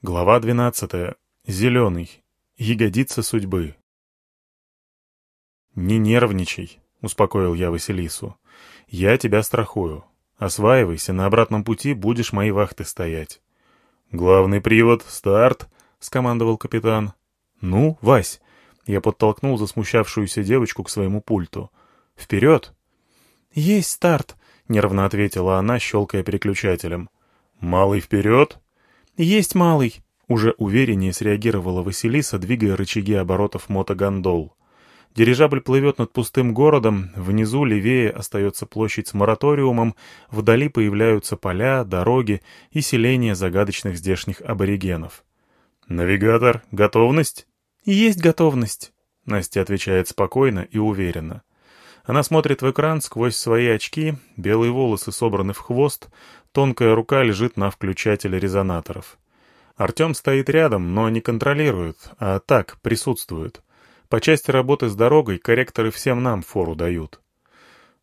Глава 12. Зеленый. Ягодица судьбы. «Не нервничай», — успокоил я Василису. «Я тебя страхую. Осваивайся, на обратном пути будешь мои вахты стоять». «Главный привод, старт», — скомандовал капитан. «Ну, Вась», — я подтолкнул засмущавшуюся девочку к своему пульту. «Вперед!» «Есть старт», — нервно ответила она, щелкая переключателем. «Малый вперед!» «Есть малый!» — уже увереннее среагировала Василиса, двигая рычаги оборотов мотогондол. Дирижабль плывет над пустым городом, внизу левее остается площадь с мораториумом, вдали появляются поля, дороги и селения загадочных здешних аборигенов. «Навигатор, готовность?» «Есть готовность», — Настя отвечает спокойно и уверенно. Она смотрит в экран сквозь свои очки, белые волосы собраны в хвост, тонкая рука лежит на включателе резонаторов. Артем стоит рядом, но не контролирует, а так, присутствует. По части работы с дорогой корректоры всем нам фору дают.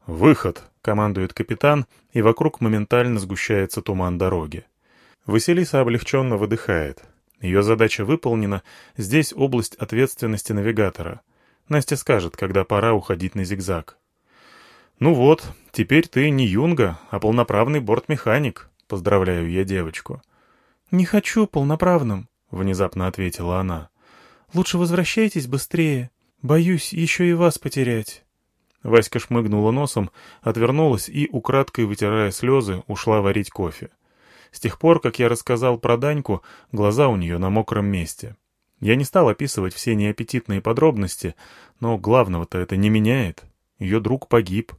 «Выход!» — командует капитан, и вокруг моментально сгущается туман дороги. Василиса облегченно выдыхает. Ее задача выполнена, здесь область ответственности навигатора — Настя скажет, когда пора уходить на зигзаг. «Ну вот, теперь ты не юнга, а полноправный бортмеханик», — поздравляю я девочку. «Не хочу полноправным», — внезапно ответила она. «Лучше возвращайтесь быстрее. Боюсь еще и вас потерять». Васька шмыгнула носом, отвернулась и, украдкой вытирая слезы, ушла варить кофе. С тех пор, как я рассказал про Даньку, глаза у нее на мокром месте. Я не стал описывать все неаппетитные подробности, но главного-то это не меняет. Ее друг погиб.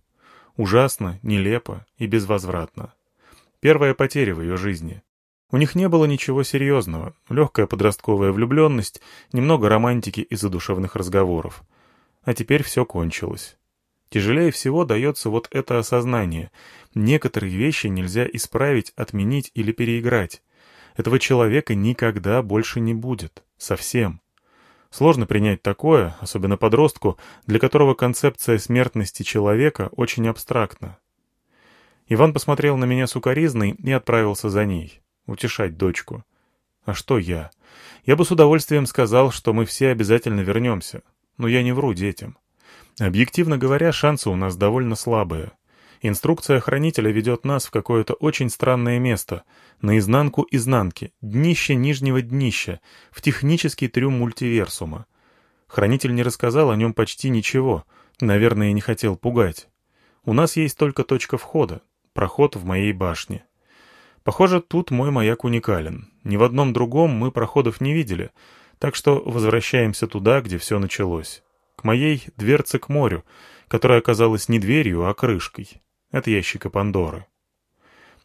Ужасно, нелепо и безвозвратно. Первая потеря в ее жизни. У них не было ничего серьезного, легкая подростковая влюбленность, немного романтики и задушевных разговоров. А теперь все кончилось. Тяжелее всего дается вот это осознание. Некоторые вещи нельзя исправить, отменить или переиграть. Этого человека никогда больше не будет. Совсем. Сложно принять такое, особенно подростку, для которого концепция смертности человека очень абстрактна. Иван посмотрел на меня сукоризной и отправился за ней, утешать дочку. А что я? Я бы с удовольствием сказал, что мы все обязательно вернемся, но я не вру детям. Объективно говоря, шансы у нас довольно слабые. Инструкция хранителя ведет нас в какое-то очень странное место, наизнанку изнанки, днище нижнего днища, в технический трюм мультиверсума. Хранитель не рассказал о нем почти ничего, наверное, не хотел пугать. У нас есть только точка входа, проход в моей башне. Похоже, тут мой маяк уникален. Ни в одном другом мы проходов не видели, так что возвращаемся туда, где все началось. К моей дверце к морю, которая оказалась не дверью, а крышкой от ящика Пандоры.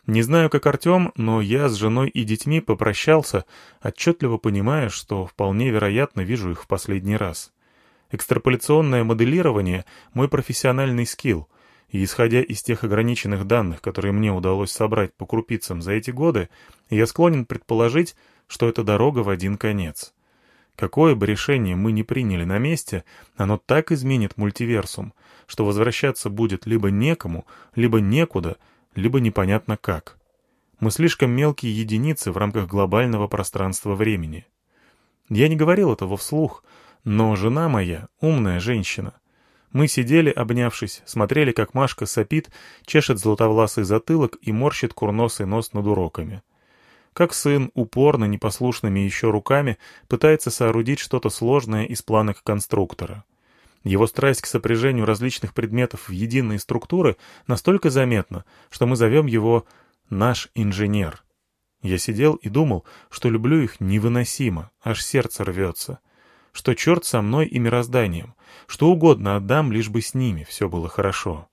Не знаю, как Артем, но я с женой и детьми попрощался, отчетливо понимая, что вполне вероятно вижу их в последний раз. Экстраполяционное моделирование — мой профессиональный скилл, и исходя из тех ограниченных данных, которые мне удалось собрать по крупицам за эти годы, я склонен предположить, что это дорога в один конец. Какое бы решение мы ни приняли на месте, оно так изменит мультиверсум, что возвращаться будет либо некому, либо некуда, либо непонятно как. Мы слишком мелкие единицы в рамках глобального пространства-времени. Я не говорил этого вслух, но жена моя — умная женщина. Мы сидели, обнявшись, смотрели, как Машка сопит, чешет златовласый затылок и морщит курносый нос над уроками как сын упорно, непослушными еще руками пытается соорудить что-то сложное из планок конструктора. Его страсть к сопряжению различных предметов в единые структуры настолько заметна, что мы зовем его «наш инженер». Я сидел и думал, что люблю их невыносимо, аж сердце рвется. Что черт со мной и мирозданием, что угодно отдам, лишь бы с ними все было хорошо.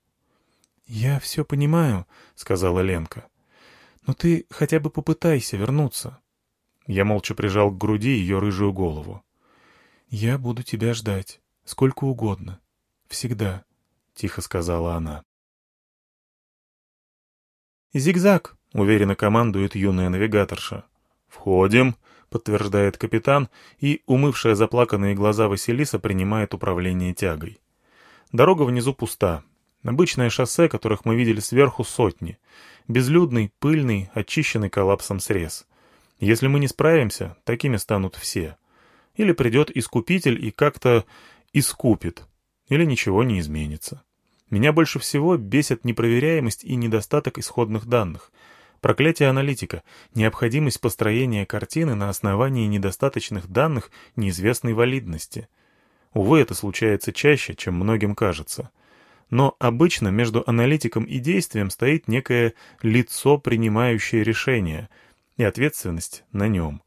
«Я все понимаю», — сказала Ленка. «Но ты хотя бы попытайся вернуться». Я молча прижал к груди ее рыжую голову. «Я буду тебя ждать. Сколько угодно. Всегда», — тихо сказала она. «Зигзаг», — уверенно командует юная навигаторша. «Входим», — подтверждает капитан, и, умывшая заплаканные глаза Василиса, принимает управление тягой. Дорога внизу пуста. Обычное шоссе, которых мы видели сверху, сотни. Безлюдный, пыльный, очищенный коллапсом срез. Если мы не справимся, такими станут все. Или придет искупитель и как-то искупит, или ничего не изменится. Меня больше всего бесит непроверяемость и недостаток исходных данных. Проклятие аналитика, необходимость построения картины на основании недостаточных данных неизвестной валидности. Увы, это случается чаще, чем многим кажется. Но обычно между аналитиком и действием стоит некое лицо, принимающее решение, и ответственность на нем.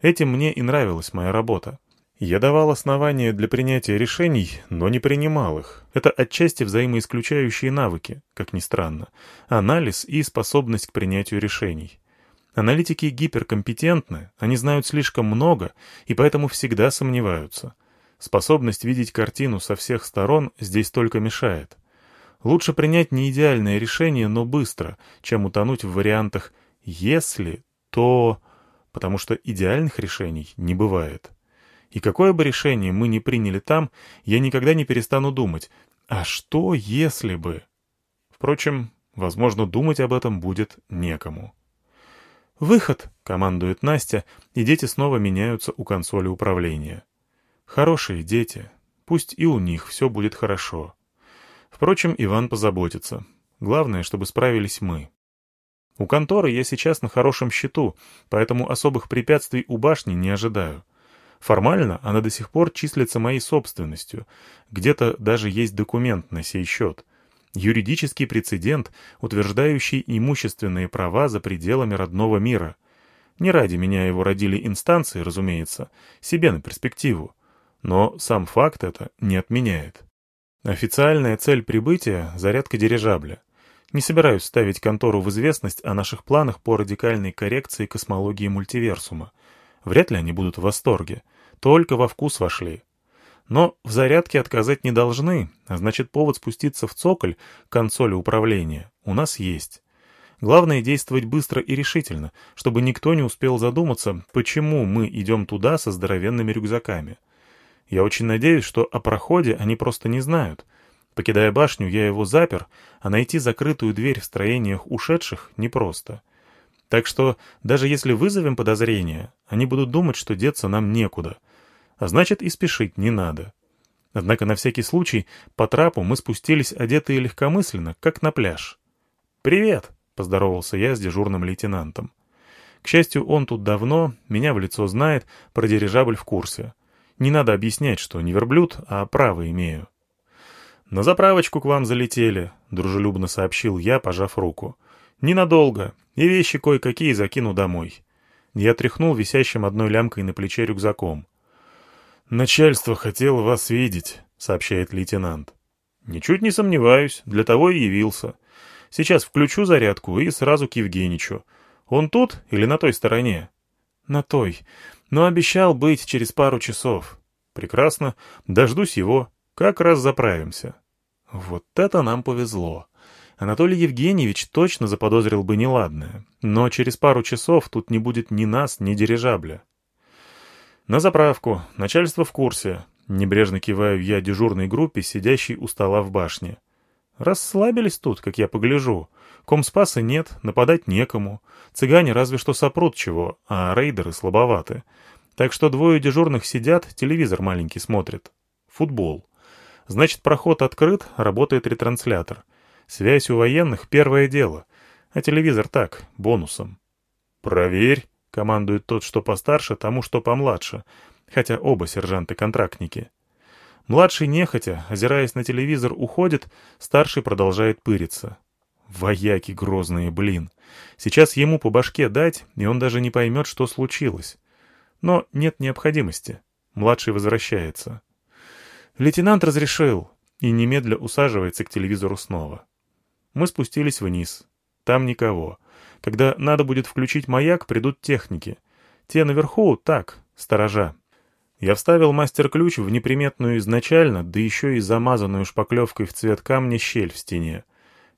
Этим мне и нравилась моя работа. Я давал основания для принятия решений, но не принимал их. Это отчасти взаимоисключающие навыки, как ни странно. Анализ и способность к принятию решений. Аналитики гиперкомпетентны, они знают слишком много и поэтому всегда сомневаются. Способность видеть картину со всех сторон здесь только мешает. Лучше принять не идеальное решение, но быстро, чем утонуть в вариантах «если», «то...», потому что идеальных решений не бывает. И какое бы решение мы ни приняли там, я никогда не перестану думать, а что если бы? Впрочем, возможно, думать об этом будет некому. «Выход!» — командует Настя, и дети снова меняются у консоли управления. Хорошие дети. Пусть и у них все будет хорошо. Впрочем, Иван позаботится. Главное, чтобы справились мы. У конторы я сейчас на хорошем счету, поэтому особых препятствий у башни не ожидаю. Формально она до сих пор числится моей собственностью. Где-то даже есть документ на сей счет. Юридический прецедент, утверждающий имущественные права за пределами родного мира. Не ради меня его родили инстанции, разумеется, себе на перспективу. Но сам факт это не отменяет. Официальная цель прибытия — зарядка дирижабля. Не собираюсь ставить контору в известность о наших планах по радикальной коррекции космологии мультиверсума. Вряд ли они будут в восторге. Только во вкус вошли. Но в зарядке отказать не должны, а значит повод спуститься в цоколь консоли управления у нас есть. Главное действовать быстро и решительно, чтобы никто не успел задуматься, почему мы идем туда со здоровенными рюкзаками. Я очень надеюсь, что о проходе они просто не знают. Покидая башню, я его запер, а найти закрытую дверь в строениях ушедших непросто. Так что, даже если вызовем подозрения, они будут думать, что деться нам некуда. А значит, и спешить не надо. Однако на всякий случай по трапу мы спустились одетые легкомысленно, как на пляж. «Привет!» — поздоровался я с дежурным лейтенантом. К счастью, он тут давно, меня в лицо знает, про дирижабль в курсе. Не надо объяснять, что не верблюд, а право имею. «На заправочку к вам залетели», — дружелюбно сообщил я, пожав руку. «Ненадолго, и вещи кое-какие закину домой». Я тряхнул висящим одной лямкой на плече рюкзаком. «Начальство хотело вас видеть», — сообщает лейтенант. «Ничуть не сомневаюсь, для того и явился. Сейчас включу зарядку и сразу к Евгеничу. Он тут или на той стороне?» «На той. Но обещал быть через пару часов». «Прекрасно. Дождусь его. Как раз заправимся. Вот это нам повезло. Анатолий Евгеньевич точно заподозрил бы неладное, но через пару часов тут не будет ни нас, ни дирижабля. На заправку, начальство в курсе. Небрежно киваю я дежурной группе, сидящей у стола в башне. Расслабились тут, как я погляжу. Комспаса нет, нападать некому. Цыгане разве что сопрут чего, а рейдеры слабоваты. Так что двое дежурных сидят, телевизор маленький смотрят. Футбол. Значит, проход открыт, работает ретранслятор. Связь у военных — первое дело, а телевизор так, бонусом. «Проверь», — командует тот, что постарше, тому, что помладше, хотя оба сержанты-контрактники. Младший нехотя, озираясь на телевизор, уходит, старший продолжает пыриться. Вояки грозные, блин. Сейчас ему по башке дать, и он даже не поймет, что случилось. Но нет необходимости. Младший возвращается. Лейтенант разрешил и немедля усаживается к телевизору снова. Мы спустились вниз. Там никого. Когда надо будет включить маяк, придут техники. Те наверху, так, сторожа. Я вставил мастер-ключ в неприметную изначально, да еще и замазанную шпаклевкой в цвет камня щель в стене.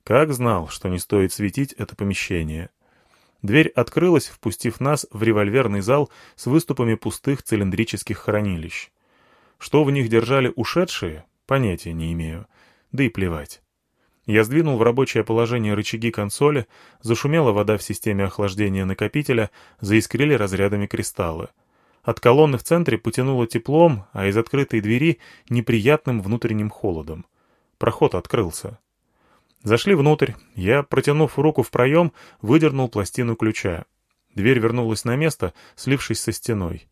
Как знал, что не стоит светить это помещение. Дверь открылась, впустив нас в револьверный зал с выступами пустых цилиндрических хранилищ. Что в них держали ушедшие, понятия не имею. Да и плевать. Я сдвинул в рабочее положение рычаги консоли, зашумела вода в системе охлаждения накопителя, заискрили разрядами кристаллы. От колонны в центре потянуло теплом, а из открытой двери — неприятным внутренним холодом. Проход открылся. Зашли внутрь. Я, протянув руку в проем, выдернул пластину ключа. Дверь вернулась на место, слившись со стеной.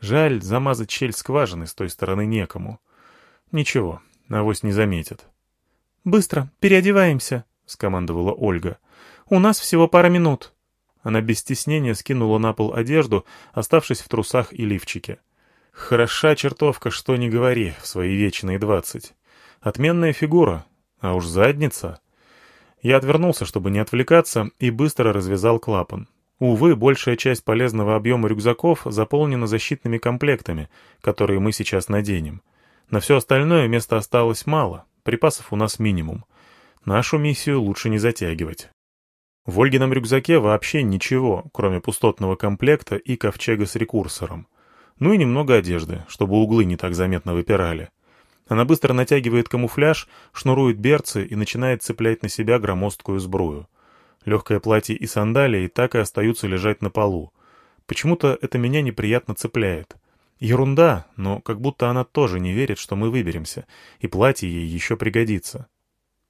Жаль, замазать щель скважины с той стороны некому. Ничего, авось не заметят. «Быстро, переодеваемся», — скомандовала Ольга. «У нас всего пара минут». Она без стеснения скинула на пол одежду, оставшись в трусах и лифчике. Хороша чертовка, что не говори, в свои вечные двадцать. Отменная фигура, а уж задница. Я отвернулся, чтобы не отвлекаться, и быстро развязал клапан. Увы, большая часть полезного объема рюкзаков заполнена защитными комплектами, которые мы сейчас наденем. На все остальное места осталось мало, припасов у нас минимум. Нашу миссию лучше не затягивать. В Ольгином рюкзаке вообще ничего, кроме пустотного комплекта и ковчега с рекурсором. Ну и немного одежды, чтобы углы не так заметно выпирали. Она быстро натягивает камуфляж, шнурует берцы и начинает цеплять на себя громоздкую сбрую. Легкое платье и сандалии так и остаются лежать на полу. Почему-то это меня неприятно цепляет. Ерунда, но как будто она тоже не верит, что мы выберемся, и платье ей еще пригодится.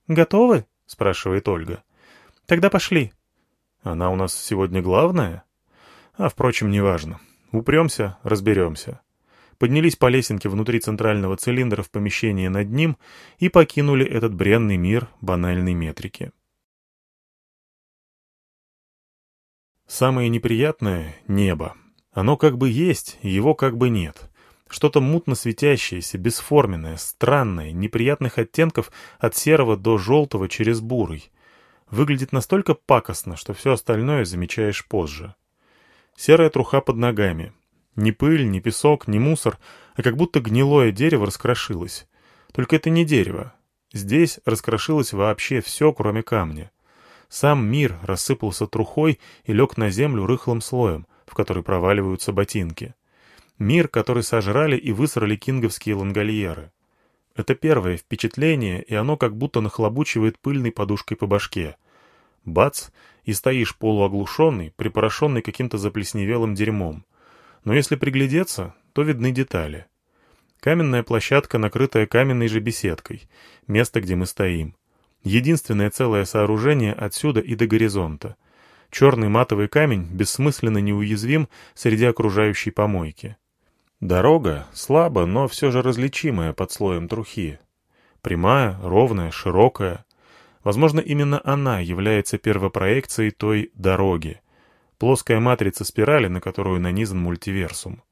«Готовы?» — спрашивает Ольга. «Тогда пошли». «Она у нас сегодня главная?» «А, впрочем, неважно. Упремся, разберемся» поднялись по лесенке внутри центрального цилиндра в помещение над ним и покинули этот бренный мир банальной метрики. Самое неприятное — небо. Оно как бы есть, его как бы нет. Что-то мутно светящееся, бесформенное, странное, неприятных оттенков от серого до желтого через бурый. Выглядит настолько пакостно, что все остальное замечаешь позже. Серая труха под ногами, ни пыль, ни песок, ни мусор, а как будто гнилое дерево раскрошилось. Только это не дерево. Здесь раскрошилось вообще все, кроме камня. Сам мир рассыпался трухой и лег на землю рыхлым слоем, в который проваливаются ботинки. Мир, который сожрали и высрали кинговские лангольеры. Это первое впечатление, и оно как будто нахлобучивает пыльной подушкой по башке. Бац, и стоишь полуоглушенный, припорошенный каким-то заплесневелым дерьмом но если приглядеться, то видны детали. Каменная площадка, накрытая каменной же беседкой, место, где мы стоим. Единственное целое сооружение отсюда и до горизонта. Черный матовый камень бессмысленно неуязвим среди окружающей помойки. Дорога слабо, но все же различимая под слоем трухи. Прямая, ровная, широкая. Возможно, именно она является первопроекцией той «дороги», Плоская матрица спирали, на которую нанизан мультиверсум.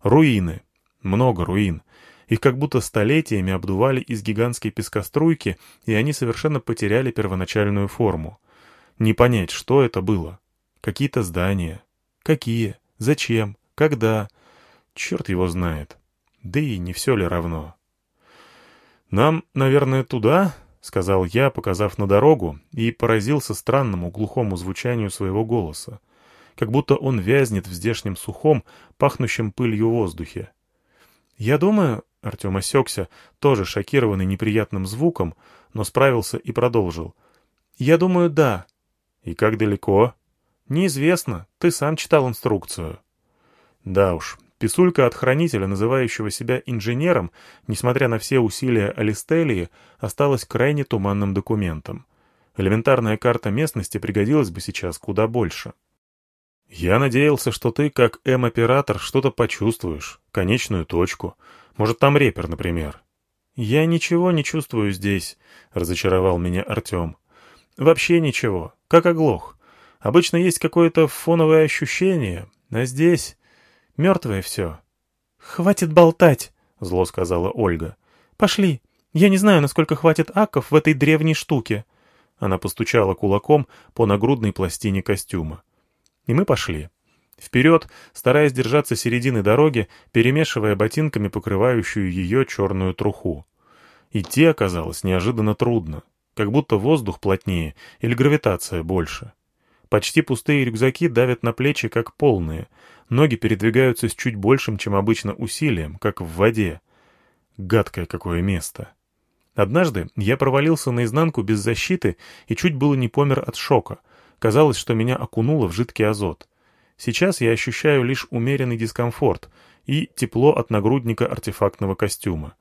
Руины. Много руин. Их как будто столетиями обдували из гигантской пескоструйки, и они совершенно потеряли первоначальную форму. Не понять, что это было. Какие-то здания. Какие? Зачем? Когда? Черт его знает. Да и не все ли равно. «Нам, наверное, туда?» — сказал я, показав на дорогу, и поразился странному глухому звучанию своего голоса как будто он вязнет в здешнем сухом, пахнущем пылью воздухе. «Я думаю...» — Артем осекся, тоже шокированный неприятным звуком, но справился и продолжил. «Я думаю, да». «И как далеко?» «Неизвестно. Ты сам читал инструкцию». «Да уж, Писулька от хранителя, называющего себя инженером, несмотря на все усилия Алистелии, осталась крайне туманным документом. Элементарная карта местности пригодилась бы сейчас куда больше. «Я надеялся, что ты, как М-оператор, что-то почувствуешь, конечную точку. Может, там репер, например». «Я ничего не чувствую здесь», — разочаровал меня Артем. «Вообще ничего, как оглох. Обычно есть какое-то фоновое ощущение, а здесь мертвое все». «Хватит болтать», — зло сказала Ольга. «Пошли. Я не знаю, насколько хватит аков в этой древней штуке». Она постучала кулаком по нагрудной пластине костюма. И мы пошли. Вперед, стараясь держаться середины дороги, перемешивая ботинками покрывающую ее черную труху. Идти оказалось неожиданно трудно, как будто воздух плотнее или гравитация больше. Почти пустые рюкзаки давят на плечи, как полные. Ноги передвигаются с чуть большим, чем обычно, усилием, как в воде. Гадкое какое место. Однажды я провалился наизнанку без защиты и чуть было не помер от шока. Казалось, что меня окунуло в жидкий азот. Сейчас я ощущаю лишь умеренный дискомфорт и тепло от нагрудника артефактного костюма.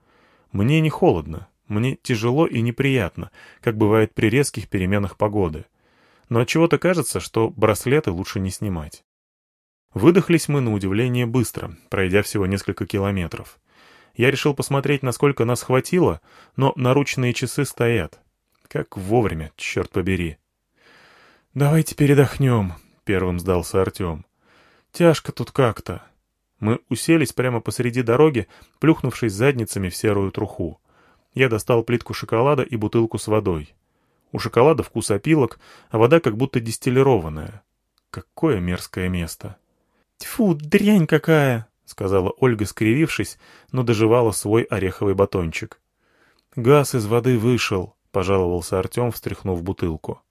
Мне не холодно, мне тяжело и неприятно, как бывает при резких переменах погоды. Но от чего то кажется, что браслеты лучше не снимать. Выдохлись мы на удивление быстро, пройдя всего несколько километров. Я решил посмотреть, насколько нас хватило, но наручные часы стоят. Как вовремя, черт побери. «Давайте передохнем», — первым сдался Артем. «Тяжко тут как-то». Мы уселись прямо посреди дороги, плюхнувшись задницами в серую труху. Я достал плитку шоколада и бутылку с водой. У шоколада вкус опилок, а вода как будто дистиллированная. Какое мерзкое место. «Тьфу, дрянь какая!» — сказала Ольга, скривившись, но доживала свой ореховый батончик. «Газ из воды вышел», — пожаловался Артем, встряхнув бутылку.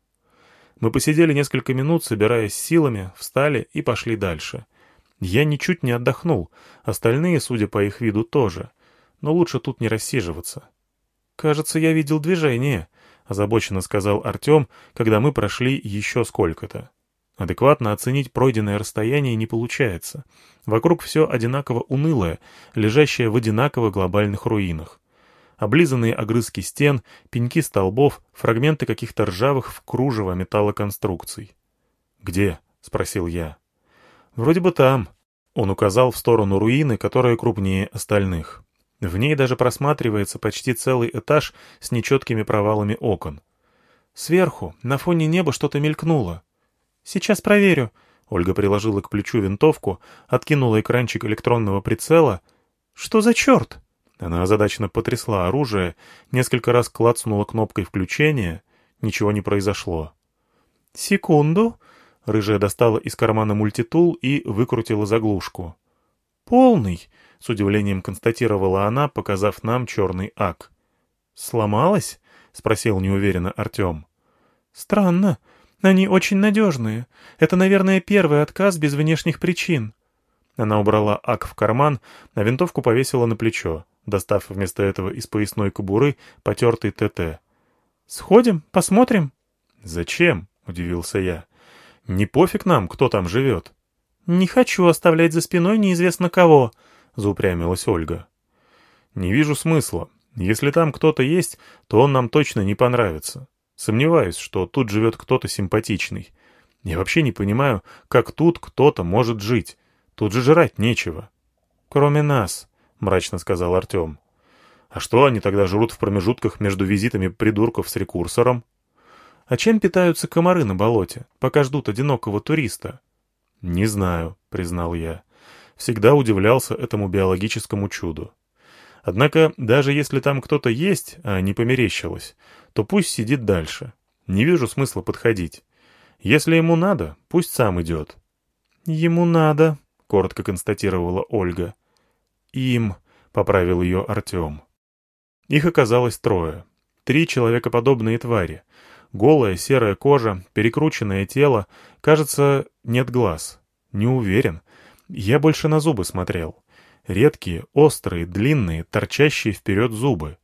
Мы посидели несколько минут, собираясь силами, встали и пошли дальше. Я ничуть не отдохнул, остальные, судя по их виду, тоже. Но лучше тут не рассиживаться. «Кажется, я видел движение», — озабоченно сказал Артем, когда мы прошли еще сколько-то. Адекватно оценить пройденное расстояние не получается. Вокруг все одинаково унылое, лежащее в одинаково глобальных руинах. Облизанные огрызки стен, пеньки столбов, фрагменты каких-то ржавых в кружево металлоконструкций. «Где?» — спросил я. «Вроде бы там». Он указал в сторону руины, которая крупнее остальных. В ней даже просматривается почти целый этаж с нечеткими провалами окон. Сверху, на фоне неба что-то мелькнуло. «Сейчас проверю». Ольга приложила к плечу винтовку, откинула экранчик электронного прицела. «Что за черт?» Она озадаченно потрясла оружие, несколько раз клацнула кнопкой включения. Ничего не произошло. «Секунду». Рыжая достала из кармана мультитул и выкрутила заглушку. «Полный», — с удивлением констатировала она, показав нам черный ак. «Сломалась?» — спросил неуверенно Артем. «Странно. Они очень надежные. Это, наверное, первый отказ без внешних причин». Она убрала ак в карман, а винтовку повесила на плечо, достав вместо этого из поясной кобуры потертый ТТ. «Сходим, посмотрим». «Зачем?» — удивился я. «Не пофиг нам, кто там живет». «Не хочу оставлять за спиной неизвестно кого», — заупрямилась Ольга. «Не вижу смысла. Если там кто-то есть, то он нам точно не понравится. Сомневаюсь, что тут живет кто-то симпатичный. Я вообще не понимаю, как тут кто-то может жить. Тут же жрать нечего. Кроме нас, — мрачно сказал Артем. А что они тогда жрут в промежутках между визитами придурков с рекурсором? А чем питаются комары на болоте, пока ждут одинокого туриста? Не знаю, — признал я. Всегда удивлялся этому биологическому чуду. Однако, даже если там кто-то есть, а не померещилось, то пусть сидит дальше. Не вижу смысла подходить. Если ему надо, пусть сам идет. «Ему надо», — коротко констатировала Ольга. «Им», — поправил ее Артем. Их оказалось трое. Три человекоподобные твари. Голая серая кожа, перекрученное тело. Кажется, нет глаз. Не уверен. Я больше на зубы смотрел. Редкие, острые, длинные, торчащие вперед зубы.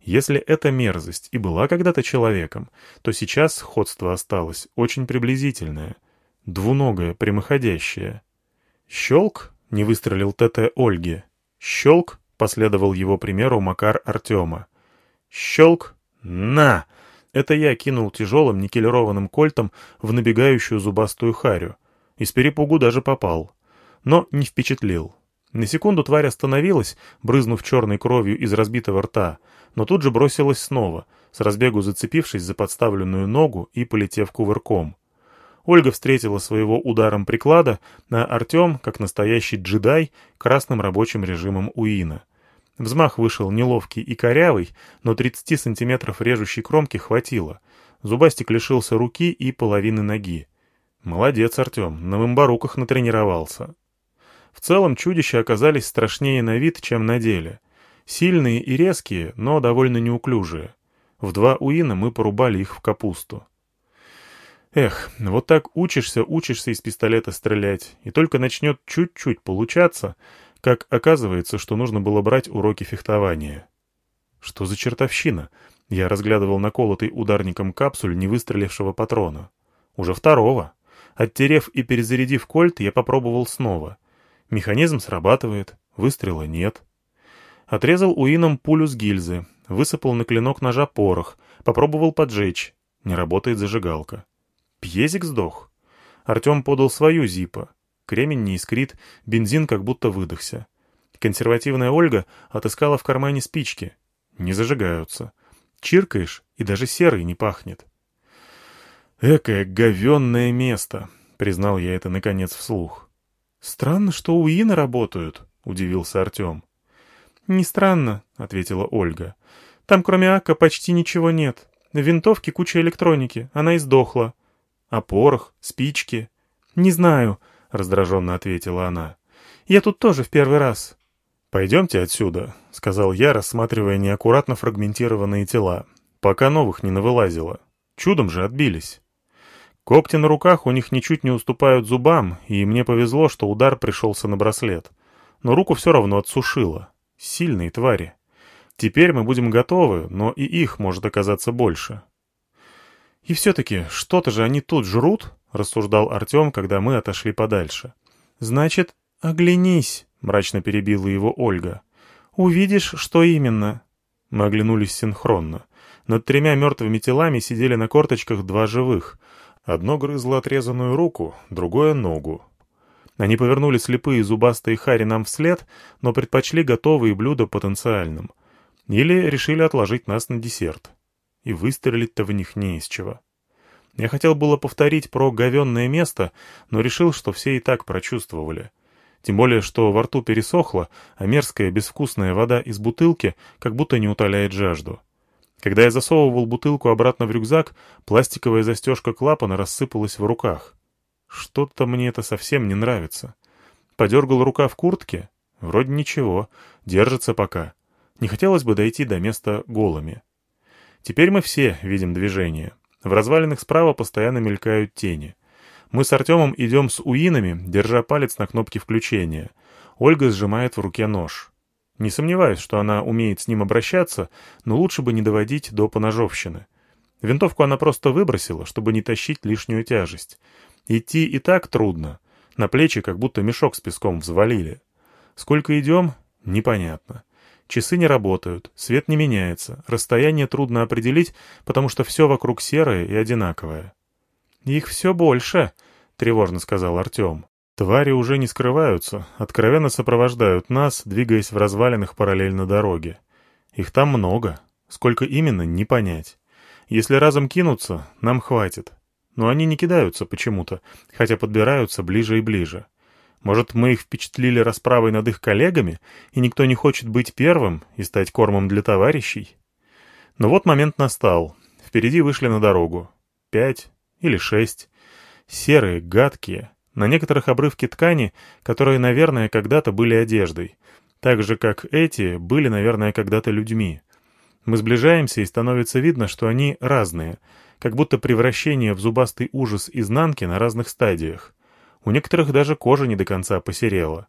Если эта мерзость и была когда-то человеком, то сейчас сходство осталось очень приблизительное. Двуногое, прямоходящее. «Щелк?» — не выстрелил ТТ Ольги. «Щелк?» — последовал его примеру Макар Артема. «Щелк? На!» Это я кинул тяжелым никелированным кольтом в набегающую зубастую харю. Из перепугу даже попал. Но не впечатлил. На секунду тварь остановилась, брызнув черной кровью из разбитого рта, но тут же бросилась снова, с разбегу зацепившись за подставленную ногу и полетев кувырком. Ольга встретила своего ударом приклада, а Артем, как настоящий джедай, красным рабочим режимом Уина. Взмах вышел неловкий и корявый, но 30 сантиметров режущей кромки хватило. Зубастик лишился руки и половины ноги. Молодец, Артем, на мымбаруках натренировался. В целом чудища оказались страшнее на вид, чем на деле. Сильные и резкие, но довольно неуклюжие. В два уина мы порубали их в капусту. Эх, вот так учишься, учишься из пистолета стрелять, и только начнет чуть-чуть получаться, как оказывается, что нужно было брать уроки фехтования. Что за чертовщина? Я разглядывал наколотый ударником капсуль невыстрелившего патрона. Уже второго. Оттерев и перезарядив кольт, я попробовал снова. Механизм срабатывает, выстрела нет. Отрезал уином пулю с гильзы, высыпал на клинок ножа порох, попробовал поджечь. Не работает зажигалка. Пьезик сдох. Артем подал свою зипа. Кремень не искрит, бензин как будто выдохся. Консервативная Ольга отыскала в кармане спички. Не зажигаются. Чиркаешь, и даже серый не пахнет. «Экое говенное место», — признал я это наконец вслух. «Странно, что у Ины работают», — удивился Артем. «Не странно», — ответила Ольга. «Там кроме Ака почти ничего нет. В винтовке куча электроники, она издохла. А порох, спички?» «Не знаю», — раздраженно ответила она. «Я тут тоже в первый раз». «Пойдемте отсюда», — сказал я, рассматривая неаккуратно фрагментированные тела, пока новых не навылазило. Чудом же отбились. Когти на руках у них ничуть не уступают зубам, и мне повезло, что удар пришелся на браслет. Но руку все равно отсушило. Сильные твари. Теперь мы будем готовы, но и их может оказаться больше. «И все-таки что-то же они тут жрут?» — рассуждал Артем, когда мы отошли подальше. «Значит, оглянись», — мрачно перебила его Ольга. «Увидишь, что именно». Мы оглянулись синхронно. Над тремя мертвыми телами сидели на корточках два живых. Одно грызло отрезанную руку, другое — ногу. Они повернули слепые зубастые хари нам вслед, но предпочли готовые блюда потенциальным. Или решили отложить нас на десерт. И выстрелить-то в них не из чего. Я хотел было повторить про говенное место, но решил, что все и так прочувствовали. Тем более, что во рту пересохло, а мерзкая безвкусная вода из бутылки как будто не утоляет жажду. Когда я засовывал бутылку обратно в рюкзак, пластиковая застежка клапана рассыпалась в руках. Что-то мне это совсем не нравится. Подергал рука в куртке? Вроде ничего, держится пока. Не хотелось бы дойти до места голыми. Теперь мы все видим движение. В развалинах справа постоянно мелькают тени. Мы с Артемом идем с уинами, держа палец на кнопке включения. Ольга сжимает в руке нож. Не сомневаюсь, что она умеет с ним обращаться, но лучше бы не доводить до поножовщины. Винтовку она просто выбросила, чтобы не тащить лишнюю тяжесть. Идти и так трудно. На плечи как будто мешок с песком взвалили. Сколько идем? Непонятно. Часы не работают, свет не меняется, расстояние трудно определить, потому что все вокруг серое и одинаковое. «Их все больше», — тревожно сказал Артем. Твари уже не скрываются, откровенно сопровождают нас, двигаясь в развалинах параллельно дороге. Их там много. Сколько именно, не понять. Если разом кинуться, нам хватит. Но они не кидаются почему-то, хотя подбираются ближе и ближе. Может, мы их впечатлили расправой над их коллегами, и никто не хочет быть первым и стать кормом для товарищей? Но вот момент настал. Впереди вышли на дорогу. Пять или шесть. Серые, гадкие, на некоторых обрывки ткани, которые, наверное, когда-то были одеждой. Так же, как эти были, наверное, когда-то людьми. Мы сближаемся, и становится видно, что они разные, как будто превращение в зубастый ужас изнанки на разных стадиях. У некоторых даже кожа не до конца посерела.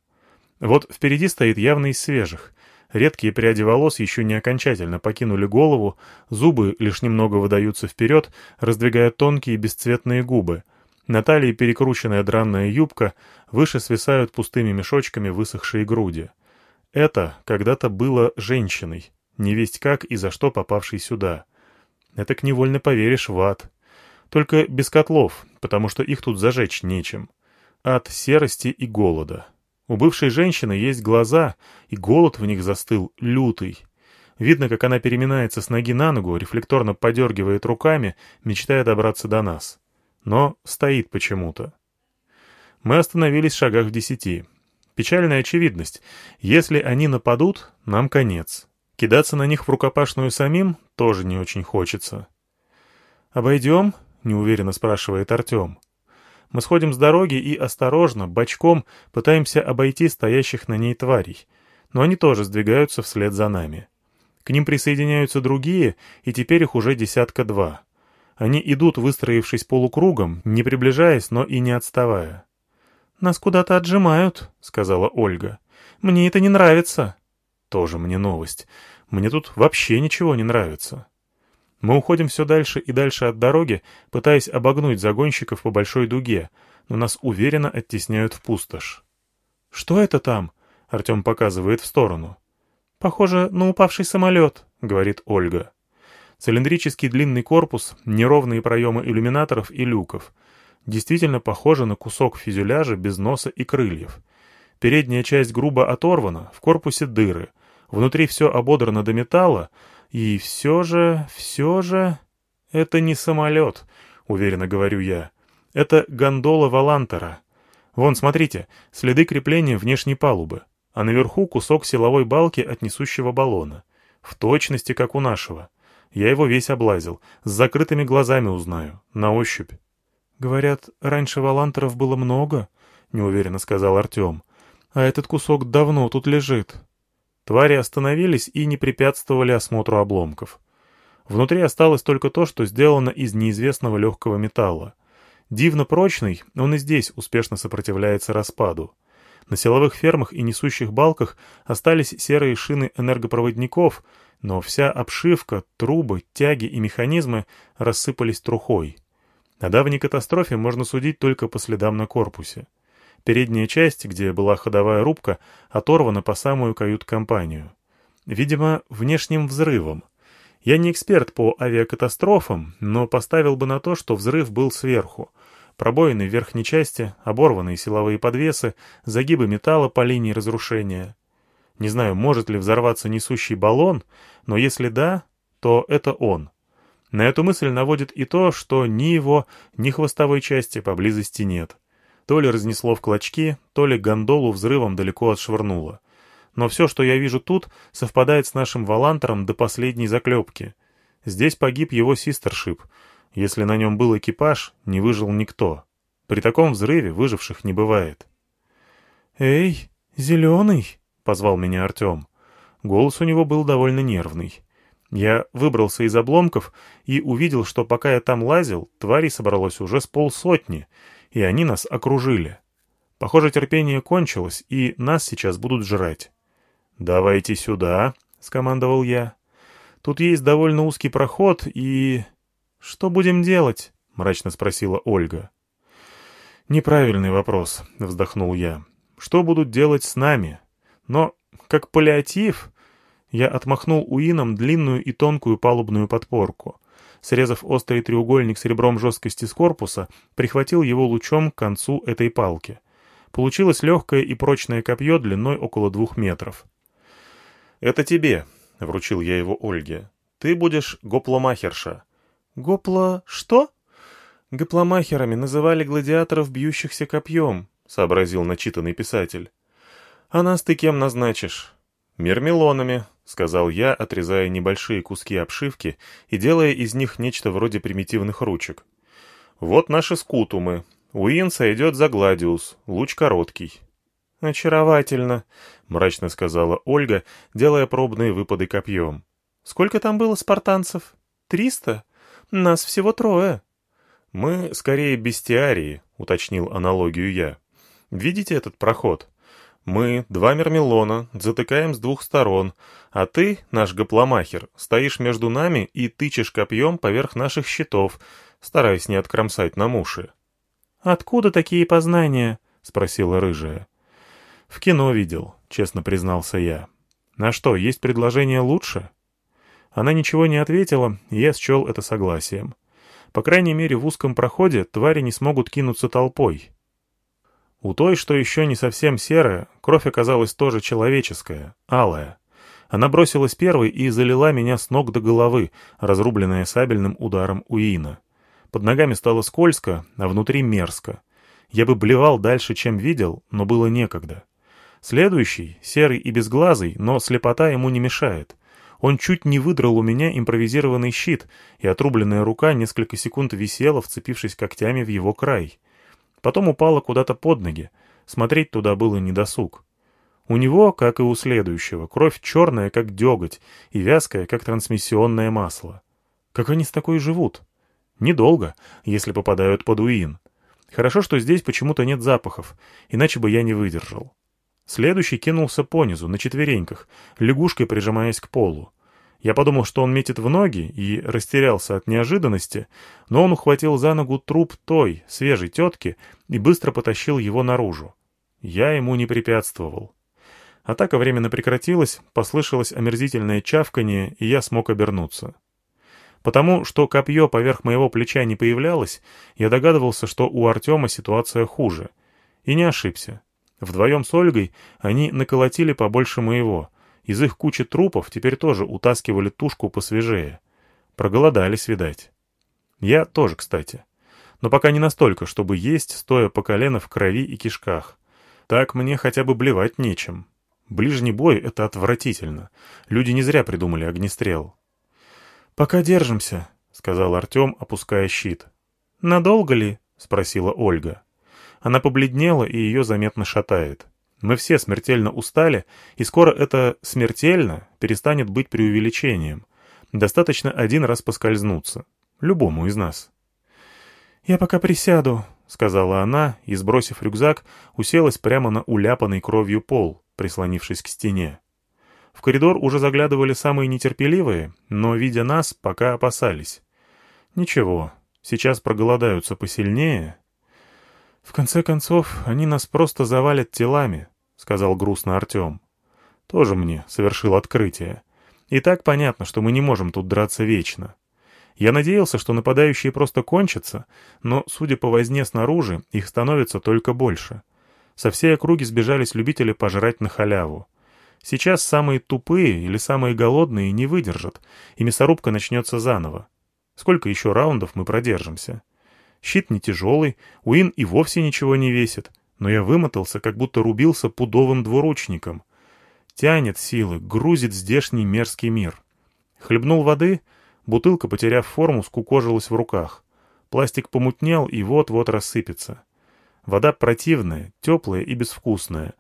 Вот впереди стоит явно из свежих. Редкие пряди волос еще не окончательно покинули голову, зубы лишь немного выдаются вперед, раздвигая тонкие бесцветные губы — на талии перекрученная дранная юбка, выше свисают пустыми мешочками высохшие груди. Это когда-то было женщиной, не весть как и за что попавшей сюда. Это к невольно поверишь в ад. Только без котлов, потому что их тут зажечь нечем. Ад серости и голода. У бывшей женщины есть глаза, и голод в них застыл лютый. Видно, как она переминается с ноги на ногу, рефлекторно подергивает руками, мечтая добраться до нас но стоит почему-то. Мы остановились в шагах в десяти. Печальная очевидность. Если они нападут, нам конец. Кидаться на них в рукопашную самим тоже не очень хочется. «Обойдем?» — неуверенно спрашивает Артем. Мы сходим с дороги и осторожно, бочком, пытаемся обойти стоящих на ней тварей, но они тоже сдвигаются вслед за нами. К ним присоединяются другие, и теперь их уже десятка два. Они идут, выстроившись полукругом, не приближаясь, но и не отставая. «Нас куда-то отжимают», — сказала Ольга. «Мне это не нравится». Тоже мне новость. Мне тут вообще ничего не нравится. Мы уходим все дальше и дальше от дороги, пытаясь обогнуть загонщиков по большой дуге, но нас уверенно оттесняют в пустошь. «Что это там?» — Артем показывает в сторону. «Похоже на упавший самолет», — говорит Ольга. Цилиндрический длинный корпус, неровные проемы иллюминаторов и люков. Действительно похоже на кусок фюзеляжа без носа и крыльев. Передняя часть грубо оторвана, в корпусе дыры. Внутри все ободрано до металла, и все же, все же... Это не самолет, уверенно говорю я. Это гондола Валантера. Вон, смотрите, следы крепления внешней палубы, а наверху кусок силовой балки от несущего баллона. В точности, как у нашего. Я его весь облазил, с закрытыми глазами узнаю, на ощупь. «Говорят, раньше Валантеров было много», — неуверенно сказал Артем. «А этот кусок давно тут лежит». Твари остановились и не препятствовали осмотру обломков. Внутри осталось только то, что сделано из неизвестного легкого металла. Дивно прочный, он и здесь успешно сопротивляется распаду. На силовых фермах и несущих балках остались серые шины энергопроводников, но вся обшивка, трубы, тяги и механизмы рассыпались трухой. О давней катастрофе можно судить только по следам на корпусе. Передняя часть, где была ходовая рубка, оторвана по самую кают-компанию. Видимо, внешним взрывом. Я не эксперт по авиакатастрофам, но поставил бы на то, что взрыв был сверху. Пробоины в верхней части, оборванные силовые подвесы, загибы металла по линии разрушения. Не знаю, может ли взорваться несущий баллон, но если да, то это он. На эту мысль наводит и то, что ни его, ни хвостовой части поблизости нет. То ли разнесло в клочки, то ли гондолу взрывом далеко отшвырнуло. Но все, что я вижу тут, совпадает с нашим Валантером до последней заклепки. Здесь погиб его систершип. Если на нем был экипаж, не выжил никто. При таком взрыве выживших не бывает. «Эй, зеленый!» — позвал меня Артем. Голос у него был довольно нервный. Я выбрался из обломков и увидел, что пока я там лазил, тварей собралось уже с полсотни — и они нас окружили. Похоже, терпение кончилось, и нас сейчас будут жрать. «Давайте сюда», — скомандовал я. «Тут есть довольно узкий проход, и...» «Что будем делать?» — мрачно спросила Ольга. «Неправильный вопрос», — вздохнул я. «Что будут делать с нами? Но, как паллиатив...» Я отмахнул уином длинную и тонкую палубную подпорку срезав острый треугольник с ребром жесткости с корпуса, прихватил его лучом к концу этой палки. Получилось легкое и прочное копье длиной около двух метров. «Это тебе», — вручил я его Ольге. «Ты будешь гопломахерша». «Гопло... что?» «Гопломахерами называли гладиаторов, бьющихся копьем», — сообразил начитанный писатель. «А нас ты кем назначишь?» «Мермелонами», — сказал я, отрезая небольшие куски обшивки и делая из них нечто вроде примитивных ручек. «Вот наши скутумы. Уин сойдет за Гладиус, луч короткий». «Очаровательно», — мрачно сказала Ольга, делая пробные выпады копьем. «Сколько там было спартанцев? Триста? Нас всего трое». «Мы скорее бестиарии», — уточнил аналогию я. «Видите этот проход? Мы, два мермелона, затыкаем с двух сторон, а ты, наш гопломахер, стоишь между нами и тычешь копьем поверх наших щитов, стараясь не откромсать нам уши. «Откуда такие познания?» — спросила рыжая. «В кино видел», — честно признался я. «На что, есть предложение лучше?» Она ничего не ответила, и я счел это согласием. По крайней мере, в узком проходе твари не смогут кинуться толпой. У той, что еще не совсем серая, кровь оказалась тоже человеческая, алая. Она бросилась первой и залила меня с ног до головы, разрубленная сабельным ударом Уина. Под ногами стало скользко, а внутри мерзко. Я бы блевал дальше, чем видел, но было некогда. Следующий, серый и безглазый, но слепота ему не мешает. Он чуть не выдрал у меня импровизированный щит, и отрубленная рука несколько секунд висела, вцепившись когтями в его край. Потом упала куда-то под ноги. Смотреть туда было недосуг. У него, как и у следующего, кровь черная, как деготь, и вязкая, как трансмиссионное масло. Как они с такой живут? Недолго, если попадают под уин. Хорошо, что здесь почему-то нет запахов, иначе бы я не выдержал. Следующий кинулся понизу, на четвереньках, лягушкой прижимаясь к полу. Я подумал, что он метит в ноги, и растерялся от неожиданности, но он ухватил за ногу труп той, свежей тетки, и быстро потащил его наружу. Я ему не препятствовал. Атака временно прекратилась, послышалось омерзительное чавканье, и я смог обернуться. Потому что копье поверх моего плеча не появлялось, я догадывался, что у Артема ситуация хуже. И не ошибся. Вдвоем с Ольгой они наколотили побольше моего — из их кучи трупов теперь тоже утаскивали тушку посвежее. Проголодались, видать. Я тоже, кстати. Но пока не настолько, чтобы есть, стоя по колено в крови и кишках. Так мне хотя бы блевать нечем. Ближний бой — это отвратительно. Люди не зря придумали огнестрел. «Пока держимся», — сказал Артем, опуская щит. «Надолго ли?» — спросила Ольга. Она побледнела, и ее заметно шатает. Мы все смертельно устали, и скоро это «смертельно» перестанет быть преувеличением. Достаточно один раз поскользнуться. Любому из нас. «Я пока присяду», — сказала она, и, сбросив рюкзак, уселась прямо на уляпанный кровью пол, прислонившись к стене. В коридор уже заглядывали самые нетерпеливые, но, видя нас, пока опасались. Ничего, сейчас проголодаются посильнее, «В конце концов, они нас просто завалят телами», — сказал грустно Артем. «Тоже мне совершил открытие. И так понятно, что мы не можем тут драться вечно. Я надеялся, что нападающие просто кончатся, но, судя по возне снаружи, их становится только больше. Со всей округи сбежались любители пожрать на халяву. Сейчас самые тупые или самые голодные не выдержат, и мясорубка начнется заново. Сколько еще раундов мы продержимся?» Щит не тяжелый, Уин и вовсе ничего не весит, но я вымотался, как будто рубился пудовым двуручником. Тянет силы, грузит здешний мерзкий мир. Хлебнул воды, бутылка, потеряв форму, скукожилась в руках. Пластик помутнел и вот-вот рассыпется. Вода противная, теплая и безвкусная,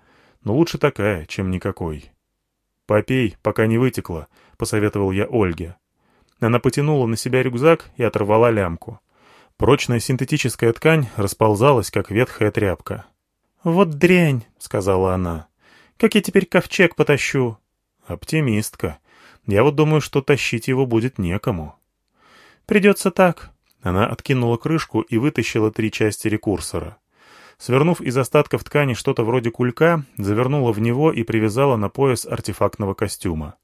но лучше такая, чем никакой. «Попей, пока не вытекло», — посоветовал я Ольге. Она потянула на себя рюкзак и оторвала лямку. Прочная синтетическая ткань расползалась, как ветхая тряпка. «Вот дрянь», — сказала она. «Как я теперь ковчег потащу?» «Оптимистка. Я вот думаю, что тащить его будет некому». «Придется так». Она откинула крышку и вытащила три части рекурсора. Свернув из остатков ткани что-то вроде кулька, завернула в него и привязала на пояс артефактного костюма.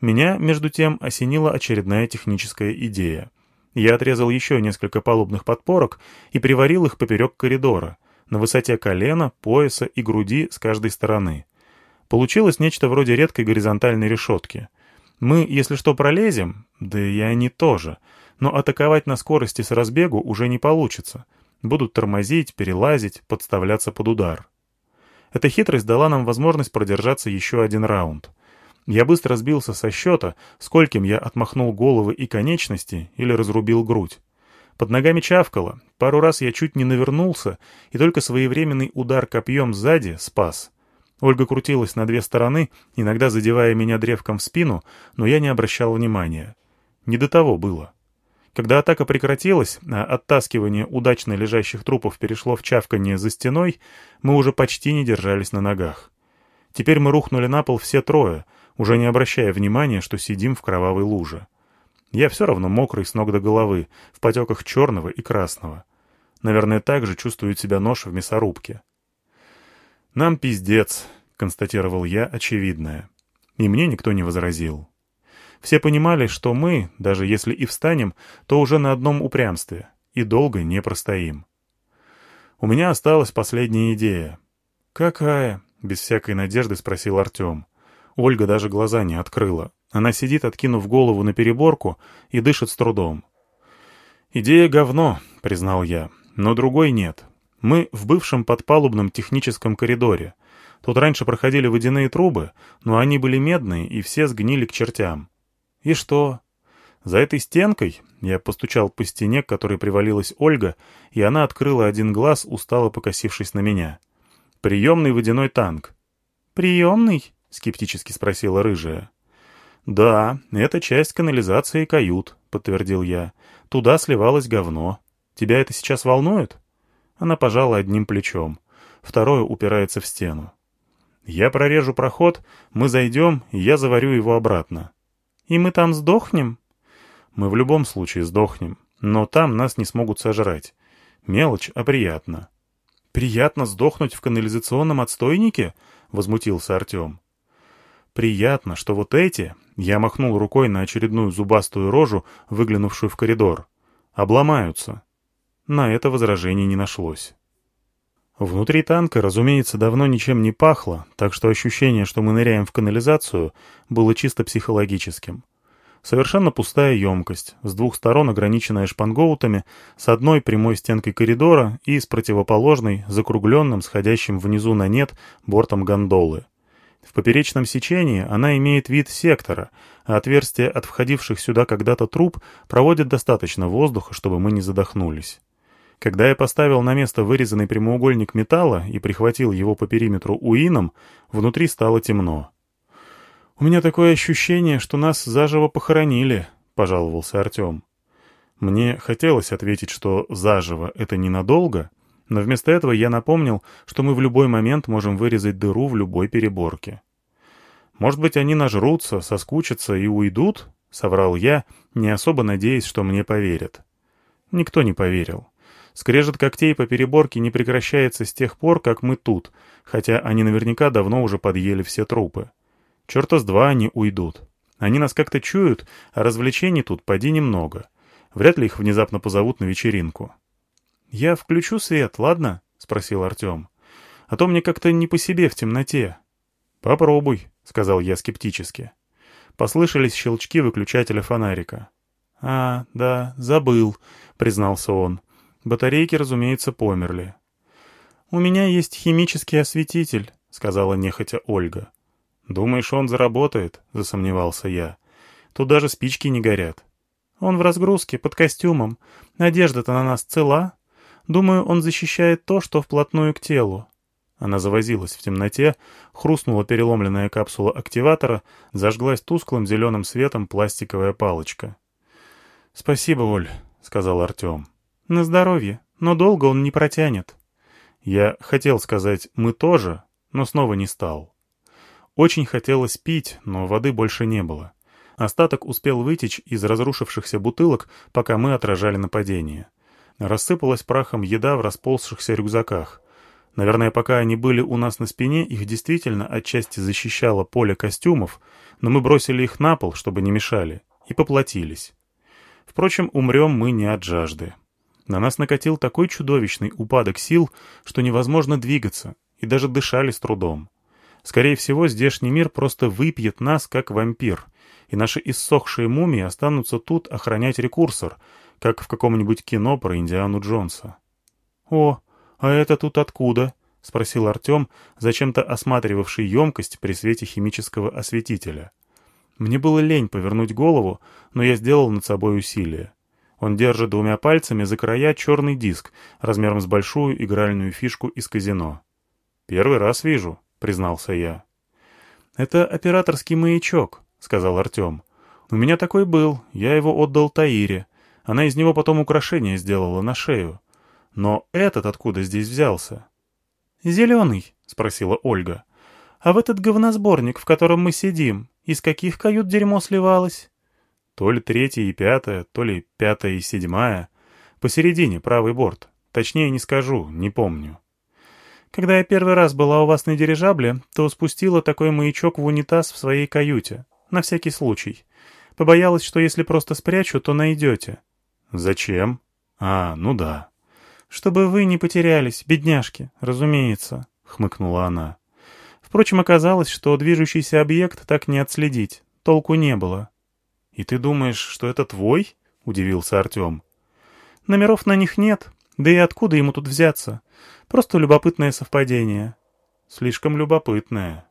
Меня, между тем, осенила очередная техническая идея. Я отрезал еще несколько палубных подпорок и приварил их поперек коридора, на высоте колена, пояса и груди с каждой стороны. Получилось нечто вроде редкой горизонтальной решетки. Мы, если что, пролезем, да и они тоже, но атаковать на скорости с разбегу уже не получится. Будут тормозить, перелазить, подставляться под удар. Эта хитрость дала нам возможность продержаться еще один раунд. Я быстро сбился со счета, скольким я отмахнул головы и конечности или разрубил грудь. Под ногами чавкало, пару раз я чуть не навернулся, и только своевременный удар копьем сзади спас. Ольга крутилась на две стороны, иногда задевая меня древком в спину, но я не обращал внимания. Не до того было. Когда атака прекратилась, а оттаскивание удачно лежащих трупов перешло в чавканье за стеной, мы уже почти не держались на ногах. Теперь мы рухнули на пол все трое — уже не обращая внимания, что сидим в кровавой луже. Я все равно мокрый с ног до головы, в потеках черного и красного. Наверное, так же чувствует себя нож в мясорубке. «Нам пиздец», — констатировал я очевидное. И мне никто не возразил. Все понимали, что мы, даже если и встанем, то уже на одном упрямстве, и долго не простоим. У меня осталась последняя идея. «Какая?» — без всякой надежды спросил Артем. Ольга даже глаза не открыла. Она сидит, откинув голову на переборку, и дышит с трудом. «Идея говно», — признал я, — «но другой нет. Мы в бывшем подпалубном техническом коридоре. Тут раньше проходили водяные трубы, но они были медные, и все сгнили к чертям». «И что?» За этой стенкой я постучал по стене, к которой привалилась Ольга, и она открыла один глаз, устало покосившись на меня. «Приемный водяной танк». «Приемный?» — скептически спросила рыжая. «Да, это часть канализации кают», — подтвердил я. «Туда сливалось говно. Тебя это сейчас волнует?» Она пожала одним плечом. Второе упирается в стену. «Я прорежу проход, мы зайдем, и я заварю его обратно». И мы там сдохнем?» «Мы в любом случае сдохнем, но там нас не смогут сожрать. Мелочь, а приятно». «Приятно сдохнуть в канализационном отстойнике?» — возмутился Артем. «Приятно, что вот эти...» — я махнул рукой на очередную зубастую рожу, выглянувшую в коридор. «Обломаются». На это возражений не нашлось. Внутри танка, разумеется, давно ничем не пахло, так что ощущение, что мы ныряем в канализацию, было чисто психологическим. Совершенно пустая емкость, с двух сторон ограниченная шпангоутами, с одной прямой стенкой коридора и с противоположной, закругленным, сходящим внизу на нет, бортом гондолы. В поперечном сечении она имеет вид сектора, а отверстие от входивших сюда когда-то труб проводит достаточно воздуха, чтобы мы не задохнулись. Когда я поставил на место вырезанный прямоугольник металла и прихватил его по периметру уином, внутри стало темно. «У меня такое ощущение, что нас заживо похоронили», — пожаловался Артем. Мне хотелось ответить, что «заживо» — это ненадолго, но вместо этого я напомнил, что мы в любой момент можем вырезать дыру в любой переборке. «Может быть, они нажрутся, соскучатся и уйдут?» — соврал я, не особо надеясь, что мне поверят. Никто не поверил. Скрежет когтей по переборке не прекращается с тех пор, как мы тут, хотя они наверняка давно уже подъели все трупы. Черта с два они уйдут. Они нас как-то чуют, а развлечений тут поди немного. Вряд ли их внезапно позовут на вечеринку. «Я включу свет, ладно?» — спросил Артем. «А то мне как-то не по себе в темноте». «Попробуй», — сказал я скептически. Послышались щелчки выключателя фонарика. «А, да, забыл», — признался он. Батарейки, разумеется, померли. «У меня есть химический осветитель», — сказала нехотя Ольга. «Думаешь, он заработает?» — засомневался я. «Тут даже спички не горят». «Он в разгрузке, под костюмом. Одежда-то на нас цела. Думаю, он защищает то, что вплотную к телу». Она завозилась в темноте, хрустнула переломленная капсула активатора, зажглась тусклым зеленым светом пластиковая палочка. «Спасибо, Оль», — сказал Артем. «На здоровье, но долго он не протянет». Я хотел сказать «мы тоже», но снова не стал. Очень хотелось пить, но воды больше не было. Остаток успел вытечь из разрушившихся бутылок, пока мы отражали нападение. Рассыпалась прахом еда в расползшихся рюкзаках. Наверное, пока они были у нас на спине, их действительно отчасти защищало поле костюмов, но мы бросили их на пол, чтобы не мешали, и поплатились. Впрочем, умрем мы не от жажды. На нас накатил такой чудовищный упадок сил, что невозможно двигаться, и даже дышали с трудом. Скорее всего, здешний мир просто выпьет нас, как вампир, и наши иссохшие мумии останутся тут охранять рекурсор, как в каком-нибудь кино про Индиану Джонса. «О, а это тут откуда?» — спросил Артем, зачем-то осматривавший емкость при свете химического осветителя. Мне было лень повернуть голову, но я сделал над собой усилие. Он держит двумя пальцами за края черный диск, размером с большую игральную фишку из казино. «Первый раз вижу», — признался я. «Это операторский маячок», — сказал Артем. «У меня такой был, я его отдал Таире. Она из него потом украшение сделала на шею. Но этот откуда здесь взялся?» «Зеленый», — спросила Ольга. «А в этот говносборник, в котором мы сидим, из каких кают дерьмо сливалось?» То ли третья и пятая, то ли пятая и седьмая. Посередине правый борт. Точнее не скажу, не помню. Когда я первый раз была у вас на дирижабле, то спустила такой маячок в унитаз в своей каюте. На всякий случай. Побоялась, что если просто спрячу, то найдете. Зачем? А, ну да. Чтобы вы не потерялись, бедняжки, разумеется, хмыкнула она. Впрочем, оказалось, что движущийся объект так не отследить. Толку не было. «И ты думаешь, что это твой?» — удивился Артем. «Номеров на них нет, да и откуда ему тут взяться? Просто любопытное совпадение». «Слишком любопытное».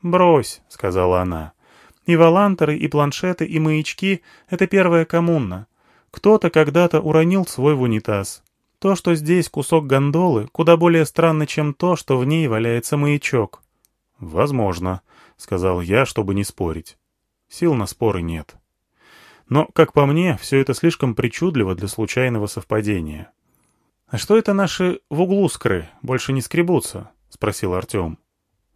«Брось», — сказала она. «И валантеры, и планшеты, и маячки — это первая коммуна. Кто-то когда-то уронил свой в унитаз. То, что здесь кусок гондолы, куда более странно, чем то, что в ней валяется маячок». «Возможно», — сказал я, чтобы не спорить. Сил на споры нет. Но, как по мне, все это слишком причудливо для случайного совпадения. «А что это наши в углу скры больше не скребутся?» — спросил Артем.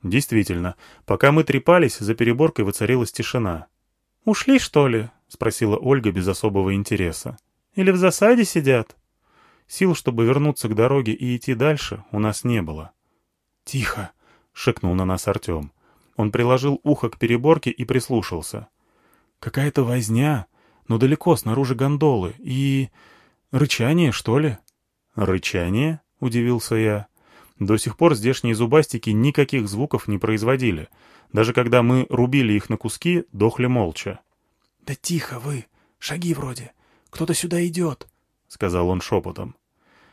Действительно, пока мы трепались, за переборкой воцарилась тишина. «Ушли, что ли?» — спросила Ольга без особого интереса. «Или в засаде сидят?» Сил, чтобы вернуться к дороге и идти дальше, у нас не было. «Тихо!» — шикнул на нас Артем. Он приложил ухо к переборке и прислушался. «Какая-то возня, но далеко, снаружи гондолы, и... рычание, что ли?» «Рычание?» — удивился я. До сих пор здешние зубастики никаких звуков не производили. Даже когда мы рубили их на куски, дохли молча. — Да тихо вы! Шаги вроде! Кто-то сюда идет! — сказал он шепотом.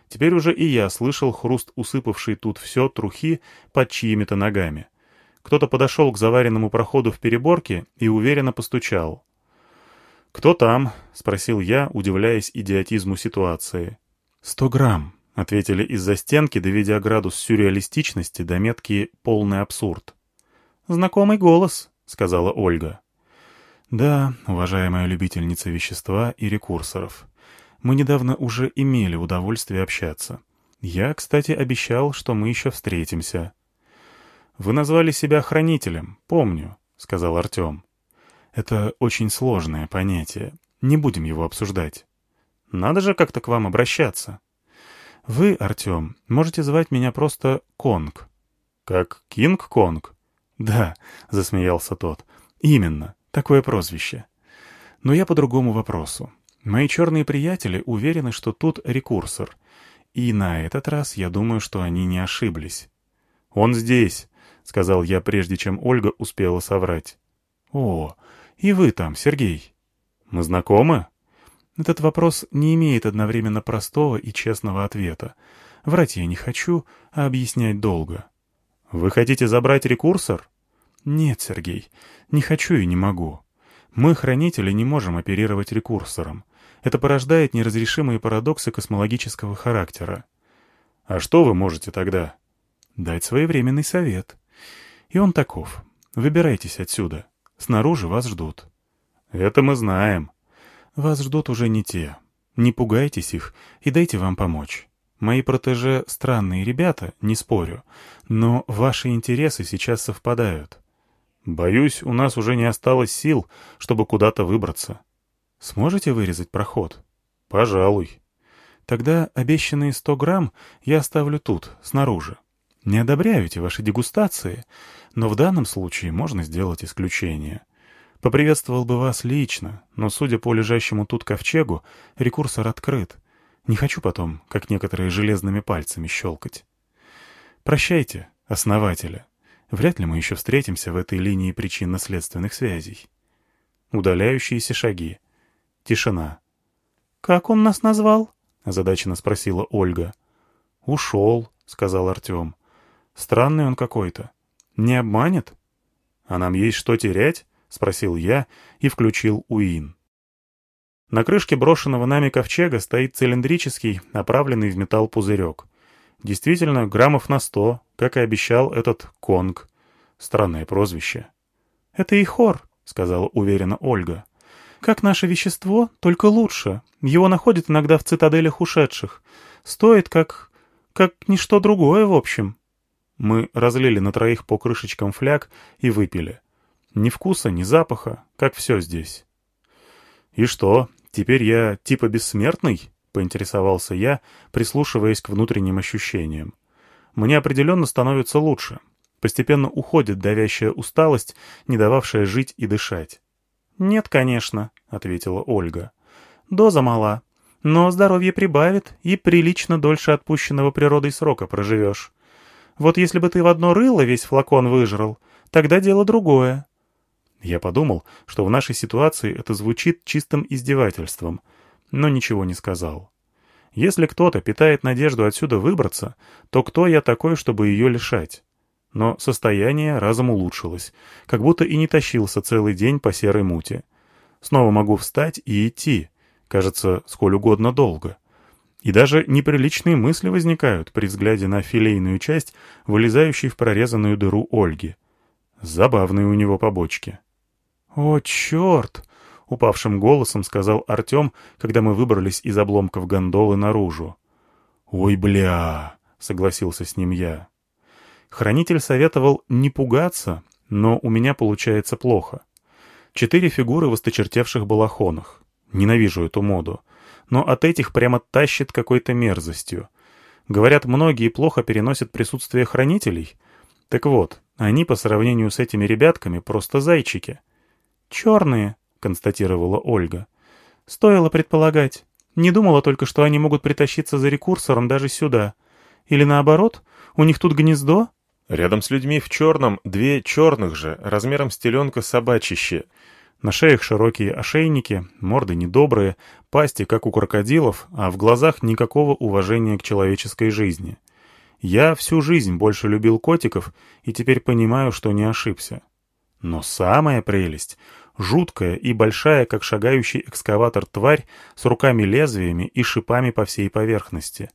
Теперь уже и я слышал хруст усыпавшей тут все трухи под чьими-то ногами. Кто-то подошел к заваренному проходу в переборке и уверенно постучал. «Кто там?» — спросил я, удивляясь идиотизму ситуации. «Сто грамм», — ответили из-за стенки, доведя градус сюрреалистичности до метки «полный абсурд». «Знакомый голос», — сказала Ольга. «Да, уважаемая любительница вещества и рекурсоров. Мы недавно уже имели удовольствие общаться. Я, кстати, обещал, что мы еще встретимся». «Вы назвали себя хранителем, помню», — сказал Артем. «Это очень сложное понятие. Не будем его обсуждать». «Надо же как-то к вам обращаться». «Вы, Артем, можете звать меня просто Конг». «Как Кинг-Конг?» «Да», — засмеялся тот. «Именно, такое прозвище. Но я по другому вопросу. Мои черные приятели уверены, что тут рекурсор. И на этот раз я думаю, что они не ошиблись». «Он здесь», — сказал я, прежде чем Ольга успела соврать. «О, и вы там, Сергей». «Мы знакомы?» Этот вопрос не имеет одновременно простого и честного ответа. Врать я не хочу, а объяснять долго. «Вы хотите забрать рекурсор?» «Нет, Сергей, не хочу и не могу. Мы, хранители, не можем оперировать рекурсором. Это порождает неразрешимые парадоксы космологического характера». «А что вы можете тогда?» «Дать своевременный совет. И он таков. Выбирайтесь отсюда. Снаружи вас ждут». «Это мы знаем». «Вас ждут уже не те. Не пугайтесь их и дайте вам помочь». Мои протеже — странные ребята, не спорю, но ваши интересы сейчас совпадают. Боюсь, у нас уже не осталось сил, чтобы куда-то выбраться. Сможете вырезать проход? Пожалуй. Тогда обещанные сто грамм я оставлю тут, снаружи. Не одобряю эти ваши дегустации, но в данном случае можно сделать исключение. Поприветствовал бы вас лично, но, судя по лежащему тут ковчегу, рекурсор открыт — не хочу потом, как некоторые железными пальцами щелкать. Прощайте, основателя. Вряд ли мы еще встретимся в этой линии причинно-следственных связей. Удаляющиеся шаги. Тишина. «Как он нас назвал?» — озадаченно спросила Ольга. «Ушел», — сказал Артем. «Странный он какой-то. Не обманет?» «А нам есть что терять?» — спросил я и включил УИН. На крышке брошенного нами ковчега стоит цилиндрический, направленный в металл пузырек. Действительно, граммов на сто, как и обещал этот Конг. Странное прозвище. «Это и хор», — сказала уверенно Ольга. «Как наше вещество, только лучше. Его находят иногда в цитаделях ушедших. Стоит как... как ничто другое, в общем». Мы разлили на троих по крышечкам фляг и выпили. Ни вкуса, ни запаха, как все здесь. «И что, «Теперь я типа бессмертный?» — поинтересовался я, прислушиваясь к внутренним ощущениям. «Мне определенно становится лучше. Постепенно уходит давящая усталость, не дававшая жить и дышать». «Нет, конечно», — ответила Ольга. «Доза мала, но здоровье прибавит, и прилично дольше отпущенного природой срока проживешь. Вот если бы ты в одно рыло весь флакон выжрал, тогда дело другое. Я подумал, что в нашей ситуации это звучит чистым издевательством, но ничего не сказал. Если кто-то питает надежду отсюда выбраться, то кто я такой, чтобы ее лишать? Но состояние разом улучшилось, как будто и не тащился целый день по серой муте. Снова могу встать и идти, кажется, сколь угодно долго. И даже неприличные мысли возникают при взгляде на филейную часть, вылезающей в прорезанную дыру Ольги. Забавные у него побочки. «О, черт!» — упавшим голосом сказал Артем, когда мы выбрались из обломков гондолы наружу. «Ой, бля!» — согласился с ним я. Хранитель советовал не пугаться, но у меня получается плохо. Четыре фигуры в осточертевших балахонах. Ненавижу эту моду. Но от этих прямо тащит какой-то мерзостью. Говорят, многие плохо переносят присутствие хранителей. Так вот, они по сравнению с этими ребятками просто зайчики. «Черные», — констатировала Ольга. «Стоило предполагать. Не думала только, что они могут притащиться за рекурсором даже сюда. Или наоборот, у них тут гнездо?» Рядом с людьми в черном две черных же, размером с теленка собачище — на шеях широкие ошейники, морды недобрые, пасти, как у крокодилов, а в глазах никакого уважения к человеческой жизни. Я всю жизнь больше любил котиков и теперь понимаю, что не ошибся. Но самая прелесть — жуткая и большая, как шагающий экскаватор тварь с руками-лезвиями и шипами по всей поверхности.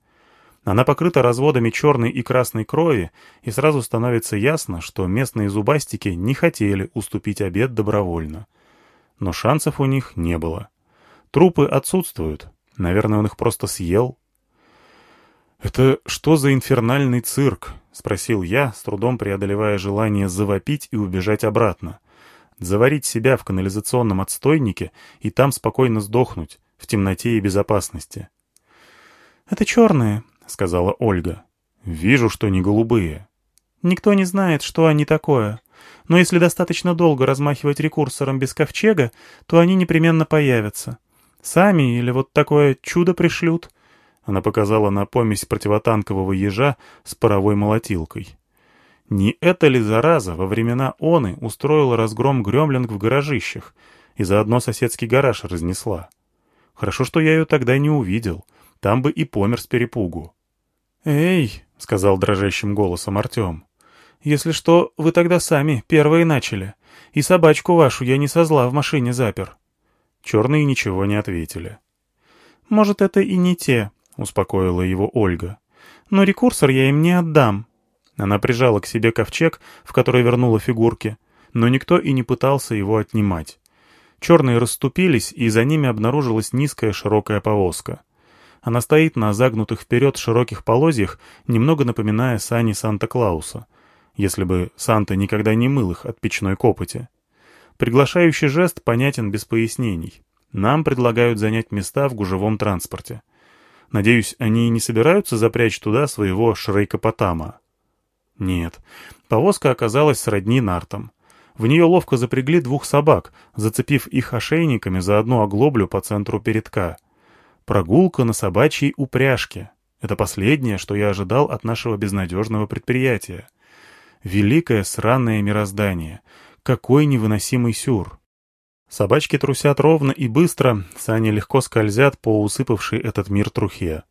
Она покрыта разводами черной и красной крови, и сразу становится ясно, что местные зубастики не хотели уступить обед добровольно но шансов у них не было. Трупы отсутствуют. Наверное, он их просто съел. «Это что за инфернальный цирк?» — спросил я, с трудом преодолевая желание завопить и убежать обратно. Заварить себя в канализационном отстойнике и там спокойно сдохнуть, в темноте и безопасности. «Это черные», — сказала Ольга. «Вижу, что не голубые». «Никто не знает, что они такое но если достаточно долго размахивать рекурсором без ковчега, то они непременно появятся. Сами или вот такое чудо пришлют. Она показала на помесь противотанкового ежа с паровой молотилкой. Не это ли зараза во времена Оны устроила разгром гремлинг в гаражищах и заодно соседский гараж разнесла? Хорошо, что я ее тогда не увидел. Там бы и помер с перепугу. «Эй!» — сказал дрожащим голосом Артем. Если что, вы тогда сами первые начали. И собачку вашу я не со зла в машине запер». Черные ничего не ответили. «Может, это и не те», — успокоила его Ольга. «Но рекурсор я им не отдам». Она прижала к себе ковчег, в который вернула фигурки, но никто и не пытался его отнимать. Черные расступились, и за ними обнаружилась низкая широкая повозка. Она стоит на загнутых вперед широких полозьях, немного напоминая сани Санта-Клауса — если бы Санта никогда не мыл их от печной копоти. Приглашающий жест понятен без пояснений. Нам предлагают занять места в гужевом транспорте. Надеюсь, они не собираются запрячь туда своего шрейкопотама? Нет. Повозка оказалась сродни нартам. В нее ловко запрягли двух собак, зацепив их ошейниками за одну оглоблю по центру передка. Прогулка на собачьей упряжке. Это последнее, что я ожидал от нашего безнадежного предприятия. Великое сраное мироздание. Какой невыносимый сюр. Собачки трусят ровно и быстро, сани легко скользят по усыпавшей этот мир трухе.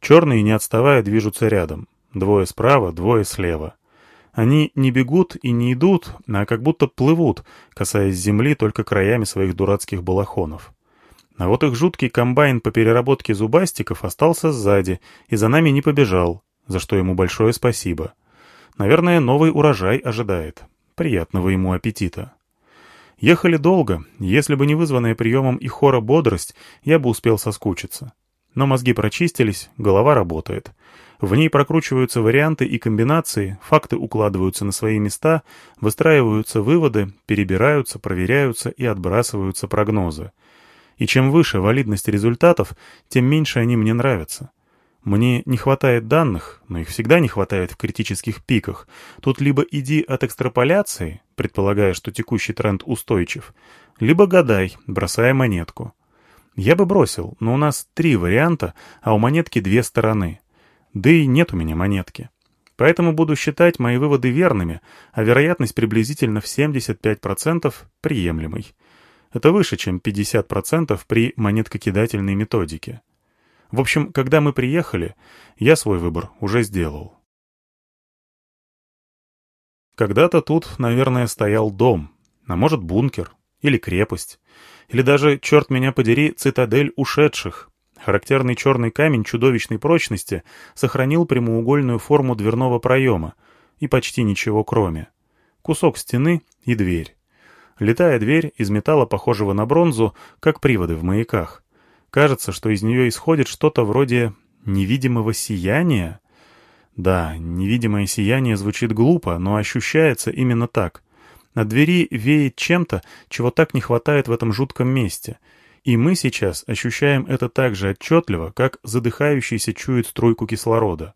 Черные, не отставая, движутся рядом. Двое справа, двое слева. Они не бегут и не идут, а как будто плывут, касаясь земли только краями своих дурацких балахонов. А вот их жуткий комбайн по переработке зубастиков остался сзади и за нами не побежал, за что ему большое спасибо. Наверное, новый урожай ожидает. Приятного ему аппетита. Ехали долго. Если бы не вызванная приемом и хора бодрость, я бы успел соскучиться. Но мозги прочистились, голова работает. В ней прокручиваются варианты и комбинации, факты укладываются на свои места, выстраиваются выводы, перебираются, проверяются и отбрасываются прогнозы. И чем выше валидность результатов, тем меньше они мне нравятся. Мне не хватает данных, но их всегда не хватает в критических пиках. Тут либо иди от экстраполяции, предполагая, что текущий тренд устойчив, либо гадай, бросая монетку. Я бы бросил, но у нас три варианта, а у монетки две стороны. Да и нет у меня монетки. Поэтому буду считать мои выводы верными, а вероятность приблизительно в 75% приемлемой. Это выше, чем 50% при монеткокидательной методике. В общем, когда мы приехали, я свой выбор уже сделал. Когда-то тут, наверное, стоял дом, а может бункер, или крепость, или даже, черт меня подери, цитадель ушедших. Характерный черный камень чудовищной прочности сохранил прямоугольную форму дверного проема и почти ничего кроме. Кусок стены и дверь. Летая дверь из металла, похожего на бронзу, как приводы в маяках. Кажется, что из нее исходит что-то вроде невидимого сияния. Да, невидимое сияние звучит глупо, но ощущается именно так. От двери веет чем-то, чего так не хватает в этом жутком месте. И мы сейчас ощущаем это так же отчетливо, как задыхающийся чует струйку кислорода.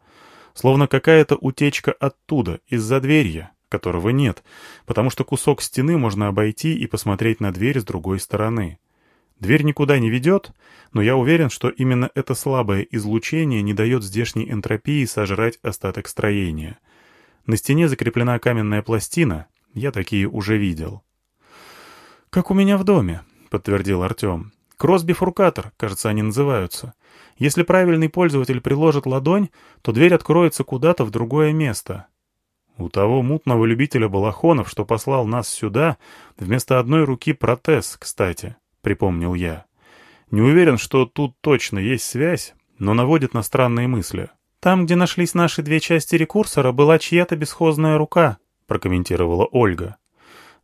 Словно какая-то утечка оттуда, из-за дверья, которого нет, потому что кусок стены можно обойти и посмотреть на дверь с другой стороны. Дверь никуда не ведет, но я уверен, что именно это слабое излучение не дает здешней энтропии сожрать остаток строения. На стене закреплена каменная пластина, я такие уже видел. «Как у меня в доме», — подтвердил Артем. «Кросби-фуркатор, кажется, они называются. Если правильный пользователь приложит ладонь, то дверь откроется куда-то в другое место». «У того мутного любителя балахонов, что послал нас сюда, вместо одной руки протез, кстати», — припомнил я. «Не уверен, что тут точно есть связь, но наводит на странные мысли». «Там, где нашлись наши две части рекурсора, была чья-то бесхозная рука», — прокомментировала Ольга.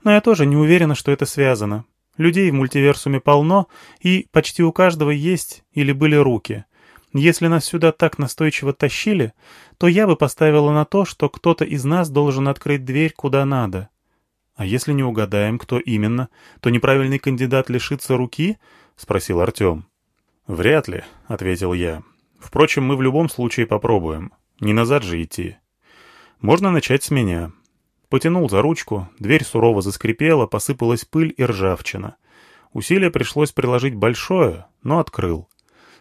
«Но я тоже не уверена, что это связано. Людей в мультиверсуме полно, и почти у каждого есть или были руки. Если нас сюда так настойчиво тащили, то я бы поставила на то, что кто-то из нас должен открыть дверь куда надо. «А если не угадаем, кто именно, то неправильный кандидат лишится руки?» — спросил Артем. «Вряд ли», — ответил я. «Впрочем, мы в любом случае попробуем. Не назад же идти. Можно начать с меня». Потянул за ручку, дверь сурово заскрипела, посыпалась пыль и ржавчина. Усилие пришлось приложить большое, но открыл.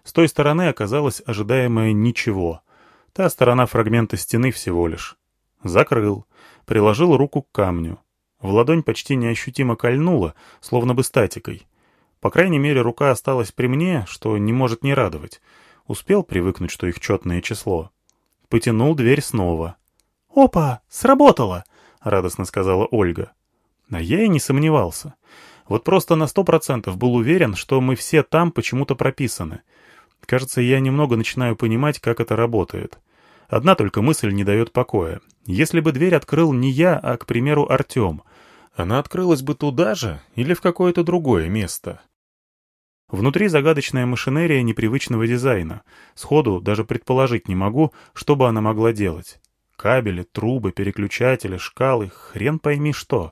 С той стороны оказалось ожидаемое ничего. Та сторона фрагмента стены всего лишь. Закрыл. Приложил руку к камню. В ладонь почти неощутимо кольнуло, словно бы статикой. По крайней мере, рука осталась при мне, что не может не радовать. Успел привыкнуть, что их четное число. Потянул дверь снова. «Опа! Сработало!» — радостно сказала Ольга. А я и не сомневался. Вот просто на сто процентов был уверен, что мы все там почему-то прописаны. Кажется, я немного начинаю понимать, как это работает. Одна только мысль не дает покоя. Если бы дверь открыл не я, а, к примеру, Артем, она открылась бы туда же или в какое-то другое место. Внутри загадочная машинерия непривычного дизайна. Сходу даже предположить не могу, что бы она могла делать. Кабели, трубы, переключатели, шкалы, хрен пойми что.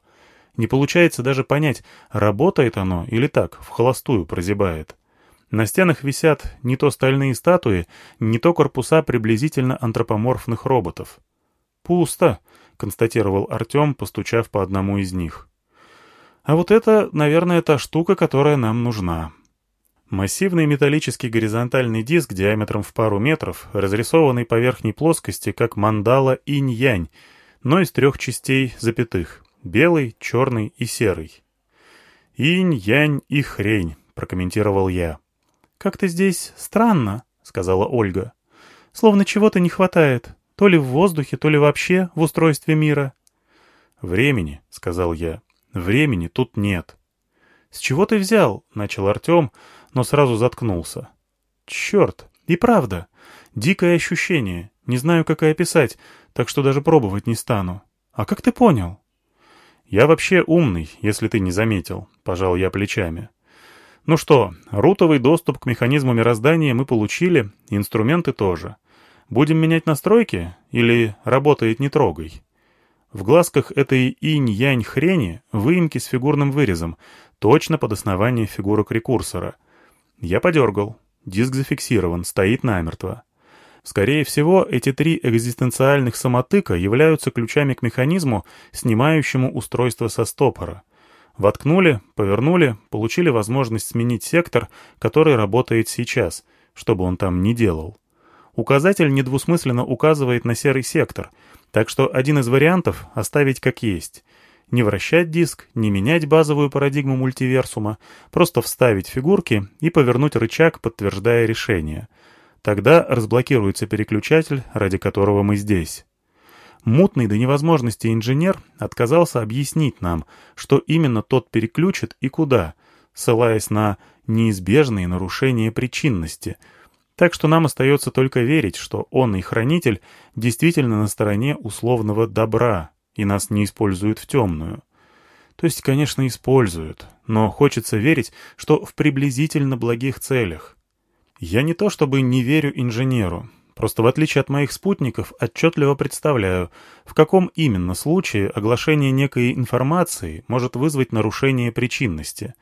Не получается даже понять, работает оно или так, в холостую прозябает. На стенах висят не то стальные статуи, не то корпуса приблизительно антропоморфных роботов. «Пусто», — констатировал Артем, постучав по одному из них. «А вот это, наверное, та штука, которая нам нужна». Массивный металлический горизонтальный диск диаметром в пару метров, разрисованный по верхней плоскости, как мандала инь-янь, но из трех частей запятых — белый, черный и серый. «Инь-янь и хрень», — прокомментировал я. «Как-то здесь странно», — сказала Ольга. «Словно чего-то не хватает, то ли в воздухе, то ли вообще в устройстве мира». «Времени», — сказал я. «Времени тут нет». «С чего ты взял?» — начал Артем, но сразу заткнулся. «Черт, и правда. Дикое ощущение. Не знаю, как и описать, так что даже пробовать не стану. А как ты понял?» «Я вообще умный, если ты не заметил», — пожал я плечами. Ну что, рутовый доступ к механизму мироздания мы получили, инструменты тоже. Будем менять настройки или работает не трогай? В глазках этой инь-янь хрени выемки с фигурным вырезом, точно под основание фигурок рекурсора. Я подергал. Диск зафиксирован, стоит намертво. Скорее всего, эти три экзистенциальных самотыка являются ключами к механизму, снимающему устройство со стопора — Воткнули, повернули, получили возможность сменить сектор, который работает сейчас, чтобы он там не делал. Указатель недвусмысленно указывает на серый сектор, так что один из вариантов — оставить как есть. Не вращать диск, не менять базовую парадигму мультиверсума, просто вставить фигурки и повернуть рычаг, подтверждая решение. Тогда разблокируется переключатель, ради которого мы здесь. Мутный до невозможности инженер отказался объяснить нам, что именно тот переключит и куда, ссылаясь на неизбежные нарушения причинности. Так что нам остается только верить, что он и хранитель действительно на стороне условного добра и нас не используют в темную. То есть, конечно, используют, но хочется верить, что в приблизительно благих целях. Я не то чтобы не верю инженеру, Просто в отличие от моих спутников, отчетливо представляю, в каком именно случае оглашение некой информации может вызвать нарушение причинности.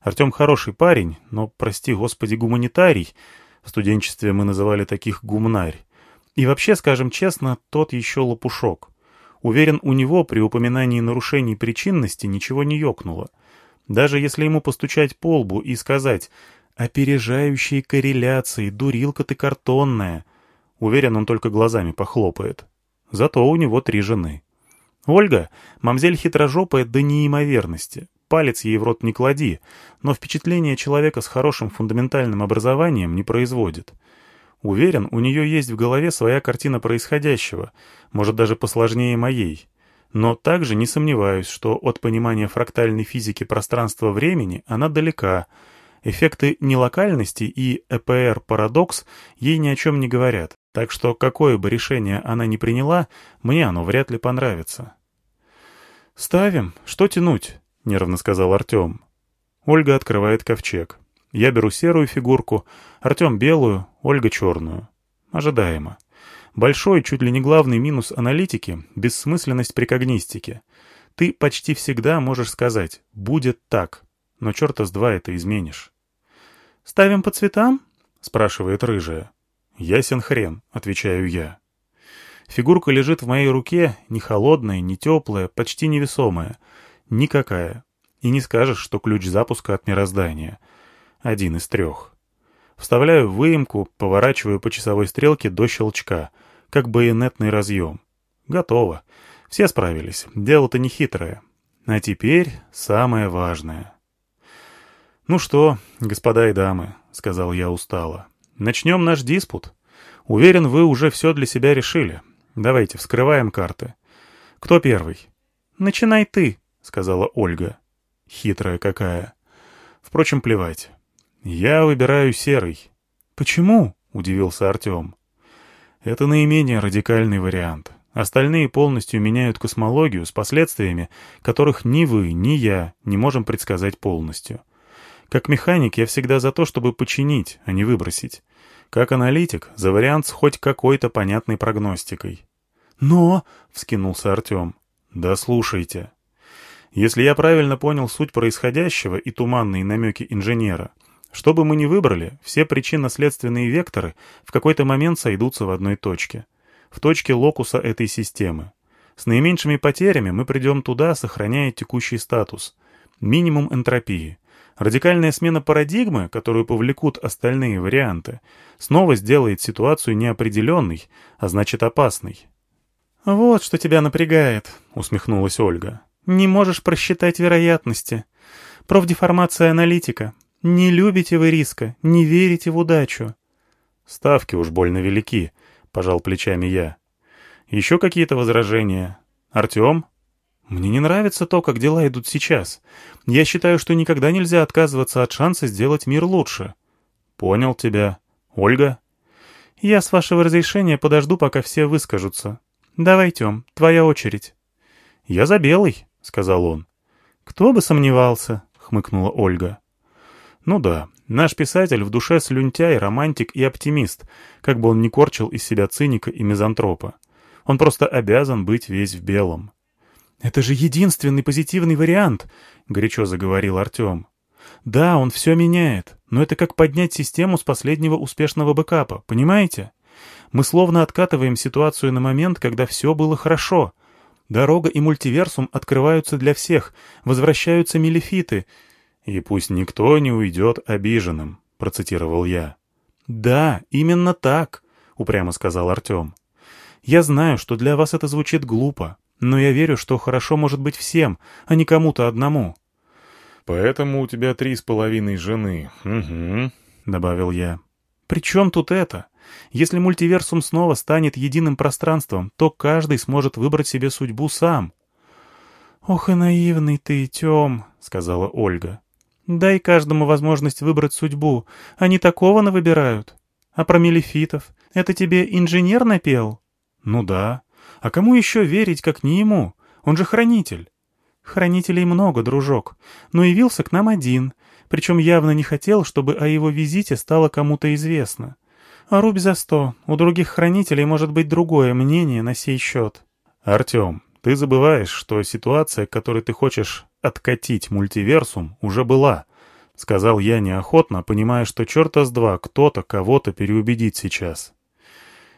Артем хороший парень, но, прости господи, гуманитарий. В студенчестве мы называли таких гумнарь. И вообще, скажем честно, тот еще лопушок. Уверен, у него при упоминании нарушений причинности ничего не ёкнуло. Даже если ему постучать по лбу и сказать «опережающие корреляции, дурилка ты картонная», Уверен, он только глазами похлопает. Зато у него три жены. Ольга — мамзель хитрожопая до неимоверности. Палец ей в рот не клади, но впечатление человека с хорошим фундаментальным образованием не производит. Уверен, у нее есть в голове своя картина происходящего, может даже посложнее моей. Но также не сомневаюсь, что от понимания фрактальной физики пространства-времени она далека. Эффекты нелокальности и ЭПР-парадокс ей ни о чем не говорят. Так что какое бы решение она ни приняла, мне оно вряд ли понравится. «Ставим. Что тянуть?» — нервно сказал Артем. Ольга открывает ковчег. Я беру серую фигурку, Артем белую, Ольга черную. Ожидаемо. Большой, чуть ли не главный минус аналитики — бессмысленность прикогнистики. Ты почти всегда можешь сказать «будет так», но черта с два это изменишь. «Ставим по цветам?» — спрашивает рыжая. «Ясен хрен», — отвечаю я. Фигурка лежит в моей руке, не холодная, не теплая, почти невесомая. Никакая. И не скажешь, что ключ запуска от мироздания. Один из трех. Вставляю выемку, поворачиваю по часовой стрелке до щелчка, как байонетный разъем. Готово. Все справились. Дело-то не хитрое. А теперь самое важное. «Ну что, господа и дамы», — сказал я устало, Начнем наш диспут. Уверен, вы уже все для себя решили. Давайте, вскрываем карты. Кто первый? Начинай ты, сказала Ольга. Хитрая какая. Впрочем, плевать. Я выбираю серый. Почему? Удивился Артем. Это наименее радикальный вариант. Остальные полностью меняют космологию с последствиями, которых ни вы, ни я не можем предсказать полностью. Как механик я всегда за то, чтобы починить, а не выбросить. Как аналитик, за вариант с хоть какой-то понятной прогностикой. «Но...» — вскинулся Артем. «Да слушайте. Если я правильно понял суть происходящего и туманные намеки инженера, что бы мы ни выбрали, все причинно-следственные векторы в какой-то момент сойдутся в одной точке. В точке локуса этой системы. С наименьшими потерями мы придем туда, сохраняя текущий статус. Минимум энтропии. Радикальная смена парадигмы, которую повлекут остальные варианты, снова сделает ситуацию неопределенной, а значит опасной. «Вот что тебя напрягает», — усмехнулась Ольга. «Не можешь просчитать вероятности. Профдеформация аналитика. Не любите вы риска, не верите в удачу». «Ставки уж больно велики», — пожал плечами я. «Еще какие-то возражения? Артем?» Мне не нравится то, как дела идут сейчас. Я считаю, что никогда нельзя отказываться от шанса сделать мир лучше. Понял тебя. Ольга? Я, с вашего разрешения, подожду, пока все выскажутся. Давай, Тём, твоя очередь. Я за белый, сказал он. Кто бы сомневался, хмыкнула Ольга. Ну да, наш писатель в душе слюнтяй, романтик и оптимист, как бы он ни корчил из себя циника и мизантропа. Он просто обязан быть весь в белом. «Это же единственный позитивный вариант», — горячо заговорил Артем. «Да, он все меняет, но это как поднять систему с последнего успешного бэкапа, понимаете? Мы словно откатываем ситуацию на момент, когда все было хорошо. Дорога и мультиверсум открываются для всех, возвращаются мелефиты. И пусть никто не уйдет обиженным», — процитировал я. «Да, именно так», — упрямо сказал Артем. «Я знаю, что для вас это звучит глупо, но я верю, что хорошо может быть всем, а не кому-то одному». «Поэтому у тебя три с половиной жены. Угу», — добавил я. «При чем тут это? Если мультиверсум снова станет единым пространством, то каждый сможет выбрать себе судьбу сам». «Ох и наивный ты, Тем», — сказала Ольга. «Дай каждому возможность выбрать судьбу, они такого на выбирают. А про мелефитов? Это тебе инженер напел?» «Ну да. А кому еще верить, как не ему? Он же хранитель. Хранителей много, дружок, но явился к нам один, причем явно не хотел, чтобы о его визите стало кому-то известно. Рубь за сто. У других хранителей может быть другое мнение на сей счет. Артем, ты забываешь, что ситуация, к которой ты хочешь откатить мультиверсум, уже была. Сказал я неохотно, понимая, что черта с два кто-то кого-то переубедит сейчас.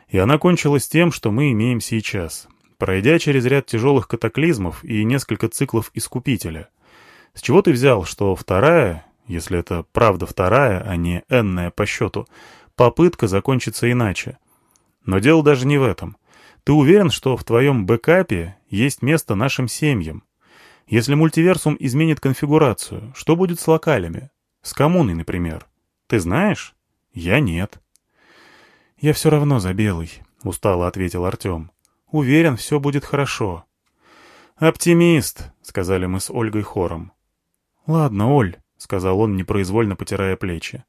И она кончилась тем, что мы имеем сейчас. Пройдя через ряд тяжелых катаклизмов и несколько циклов Искупителя. С чего ты взял, что вторая, если это правда вторая, а не энная по счету, попытка закончится иначе? Но дело даже не в этом. Ты уверен, что в твоем бэкапе есть место нашим семьям? Если мультиверсум изменит конфигурацию, что будет с локалями? С коммуной, например. Ты знаешь? Я нет. «Я все равно за белый», — устало ответил Артем. «Уверен, все будет хорошо». «Оптимист», — сказали мы с Ольгой хором. «Ладно, Оль», — сказал он, непроизвольно потирая плечи.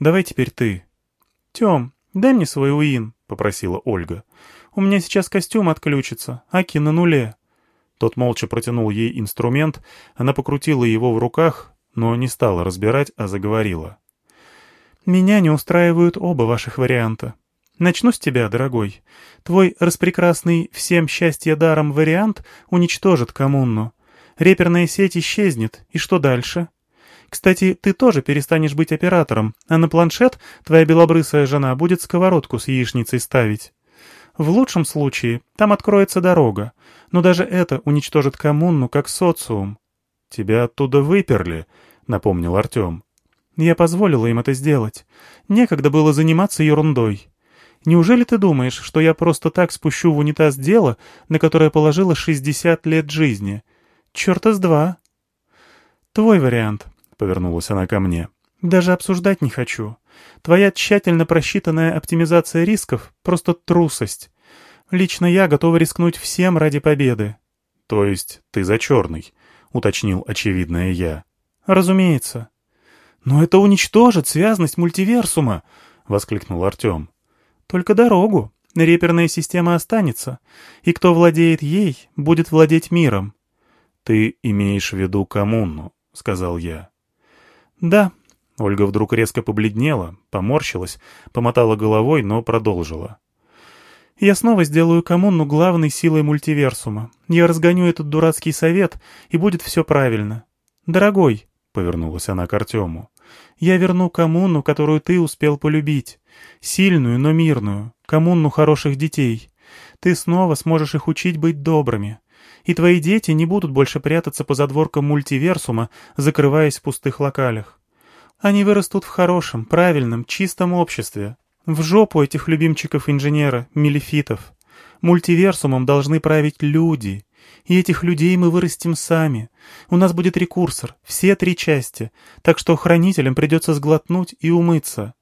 «Давай теперь ты». «Тем, дай мне свой уин», — попросила Ольга. «У меня сейчас костюм отключится, аки на нуле». Тот молча протянул ей инструмент, она покрутила его в руках, но не стала разбирать, а заговорила. «Меня не устраивают оба ваших варианта. Начну с тебя, дорогой. Твой распрекрасный «всем счастье даром» вариант уничтожит коммуну. Реперная сеть исчезнет, и что дальше? Кстати, ты тоже перестанешь быть оператором, а на планшет твоя белобрысая жена будет сковородку с яичницей ставить. В лучшем случае там откроется дорога, но даже это уничтожит коммуну как социум. «Тебя оттуда выперли», — напомнил Артем. Я позволила им это сделать. Некогда было заниматься ерундой. Неужели ты думаешь, что я просто так спущу в унитаз дело, на которое положила 60 лет жизни? Черта с два. Твой вариант, — повернулась она ко мне. Даже обсуждать не хочу. Твоя тщательно просчитанная оптимизация рисков — просто трусость. Лично я готова рискнуть всем ради победы. То есть ты за черный, — уточнил очевидное я. Разумеется. «Но это уничтожит связность мультиверсума!» — воскликнул Артем. «Только дорогу. Реперная система останется, и кто владеет ей, будет владеть миром». «Ты имеешь в виду коммуну», — сказал я. «Да». Ольга вдруг резко побледнела, поморщилась, помотала головой, но продолжила. «Я снова сделаю коммуну главной силой мультиверсума. Я разгоню этот дурацкий совет, и будет все правильно. Дорогой», — повернулась она к Артему, я верну коммуну, которую ты успел полюбить. Сильную, но мирную. Коммуну хороших детей. Ты снова сможешь их учить быть добрыми. И твои дети не будут больше прятаться по задворкам мультиверсума, закрываясь в пустых локалях. Они вырастут в хорошем, правильном, чистом обществе. В жопу этих любимчиков инженера, мелефитов. Мультиверсумом должны править люди, и этих людей мы вырастим сами. У нас будет рекурсор, все три части, так что хранителям придется сглотнуть и умыться».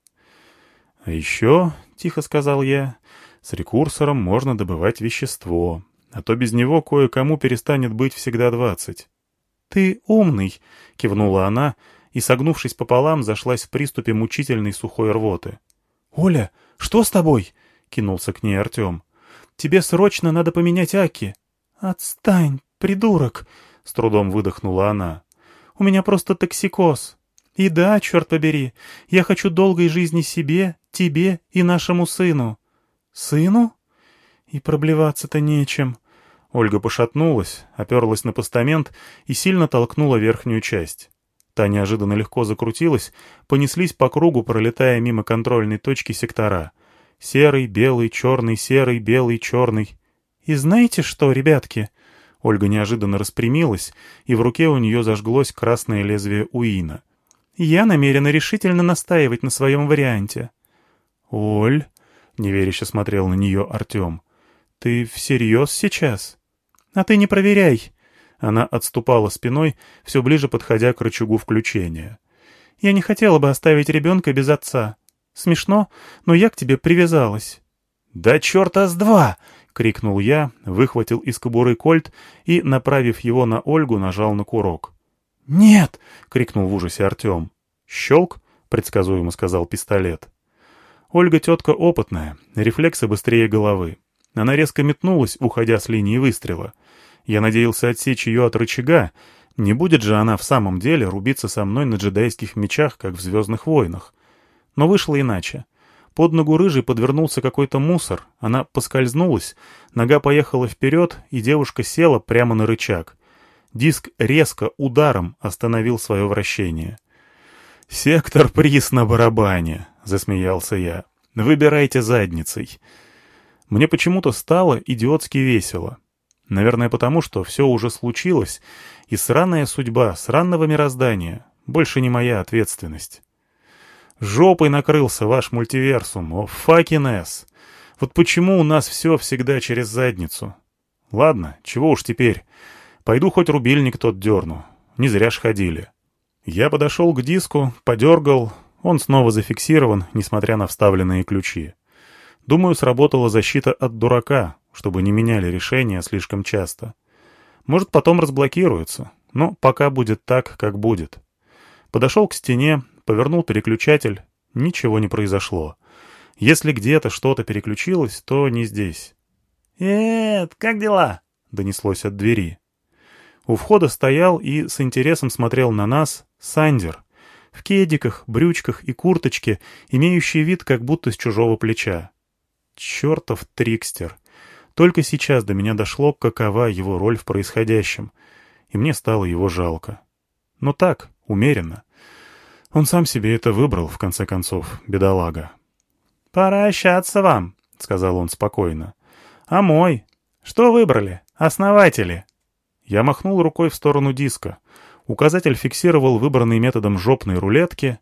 «А еще, — тихо сказал я, — с рекурсором можно добывать вещество, а то без него кое-кому перестанет быть всегда двадцать». «Ты умный!» — кивнула она и, согнувшись пополам, зашлась в приступе мучительной сухой рвоты. «Оля, что с тобой?» — кинулся к ней Артем. «Тебе срочно надо поменять Аки. «Отстань, придурок!» — с трудом выдохнула она. «У меня просто токсикоз. И да, черт побери, я хочу долгой жизни себе, тебе и нашему сыну». «Сыну?» «И проблеваться-то нечем». Ольга пошатнулась, оперлась на постамент и сильно толкнула верхнюю часть. Та неожиданно легко закрутилась, понеслись по кругу, пролетая мимо контрольной точки сектора. Серый, белый, черный, серый, белый, черный. «И знаете что, ребятки?» Ольга неожиданно распрямилась, и в руке у нее зажглось красное лезвие Уина. «Я намерена решительно настаивать на своем варианте». «Оль?» — неверяще смотрел на нее Артем. «Ты всерьез сейчас?» «А ты не проверяй!» Она отступала спиной, все ближе подходя к рычагу включения. «Я не хотела бы оставить ребенка без отца. Смешно, но я к тебе привязалась». «Да черта с два!» — крикнул я, выхватил из кобуры кольт и, направив его на Ольгу, нажал на курок. «Нет!» — крикнул в ужасе Артем. «Щелк!» — предсказуемо сказал пистолет. Ольга тетка опытная, рефлексы быстрее головы. Она резко метнулась, уходя с линии выстрела. Я надеялся отсечь ее от рычага. Не будет же она в самом деле рубиться со мной на джедайских мечах, как в «Звездных войнах». Но вышло иначе. Под ногу рыжий подвернулся какой-то мусор, она поскользнулась, нога поехала вперед, и девушка села прямо на рычаг. Диск резко, ударом остановил свое вращение. «Сектор приз на барабане», — засмеялся я. «Выбирайте задницей». Мне почему-то стало идиотски весело. Наверное, потому что все уже случилось, и сраная судьба, сранного мироздания — больше не моя ответственность. Жопой накрылся ваш мультиверсум, о ass. Вот почему у нас все всегда через задницу? Ладно, чего уж теперь. Пойду хоть рубильник тот дерну. Не зря ж ходили. Я подошел к диску, подергал. Он снова зафиксирован, несмотря на вставленные ключи. Думаю, сработала защита от дурака, чтобы не меняли решения слишком часто. Может, потом разблокируется, но пока будет так, как будет. Подошел к стене, повернул переключатель. Ничего не произошло. Если где-то что-то переключилось, то не здесь. «Эд, как дела?» — донеслось от двери. У входа стоял и с интересом смотрел на нас Сандер. В кедиках, брючках и курточке, имеющий вид как будто с чужого плеча. Чертов трикстер. Только сейчас до меня дошло, какова его роль в происходящем, и мне стало его жалко. Но так, умеренно. Он сам себе это выбрал, в конце концов, бедолага. «Пора общаться вам», — сказал он спокойно. «А мой? Что выбрали? Основатели?» Я махнул рукой в сторону диска. Указатель фиксировал выбранный методом жопной рулетки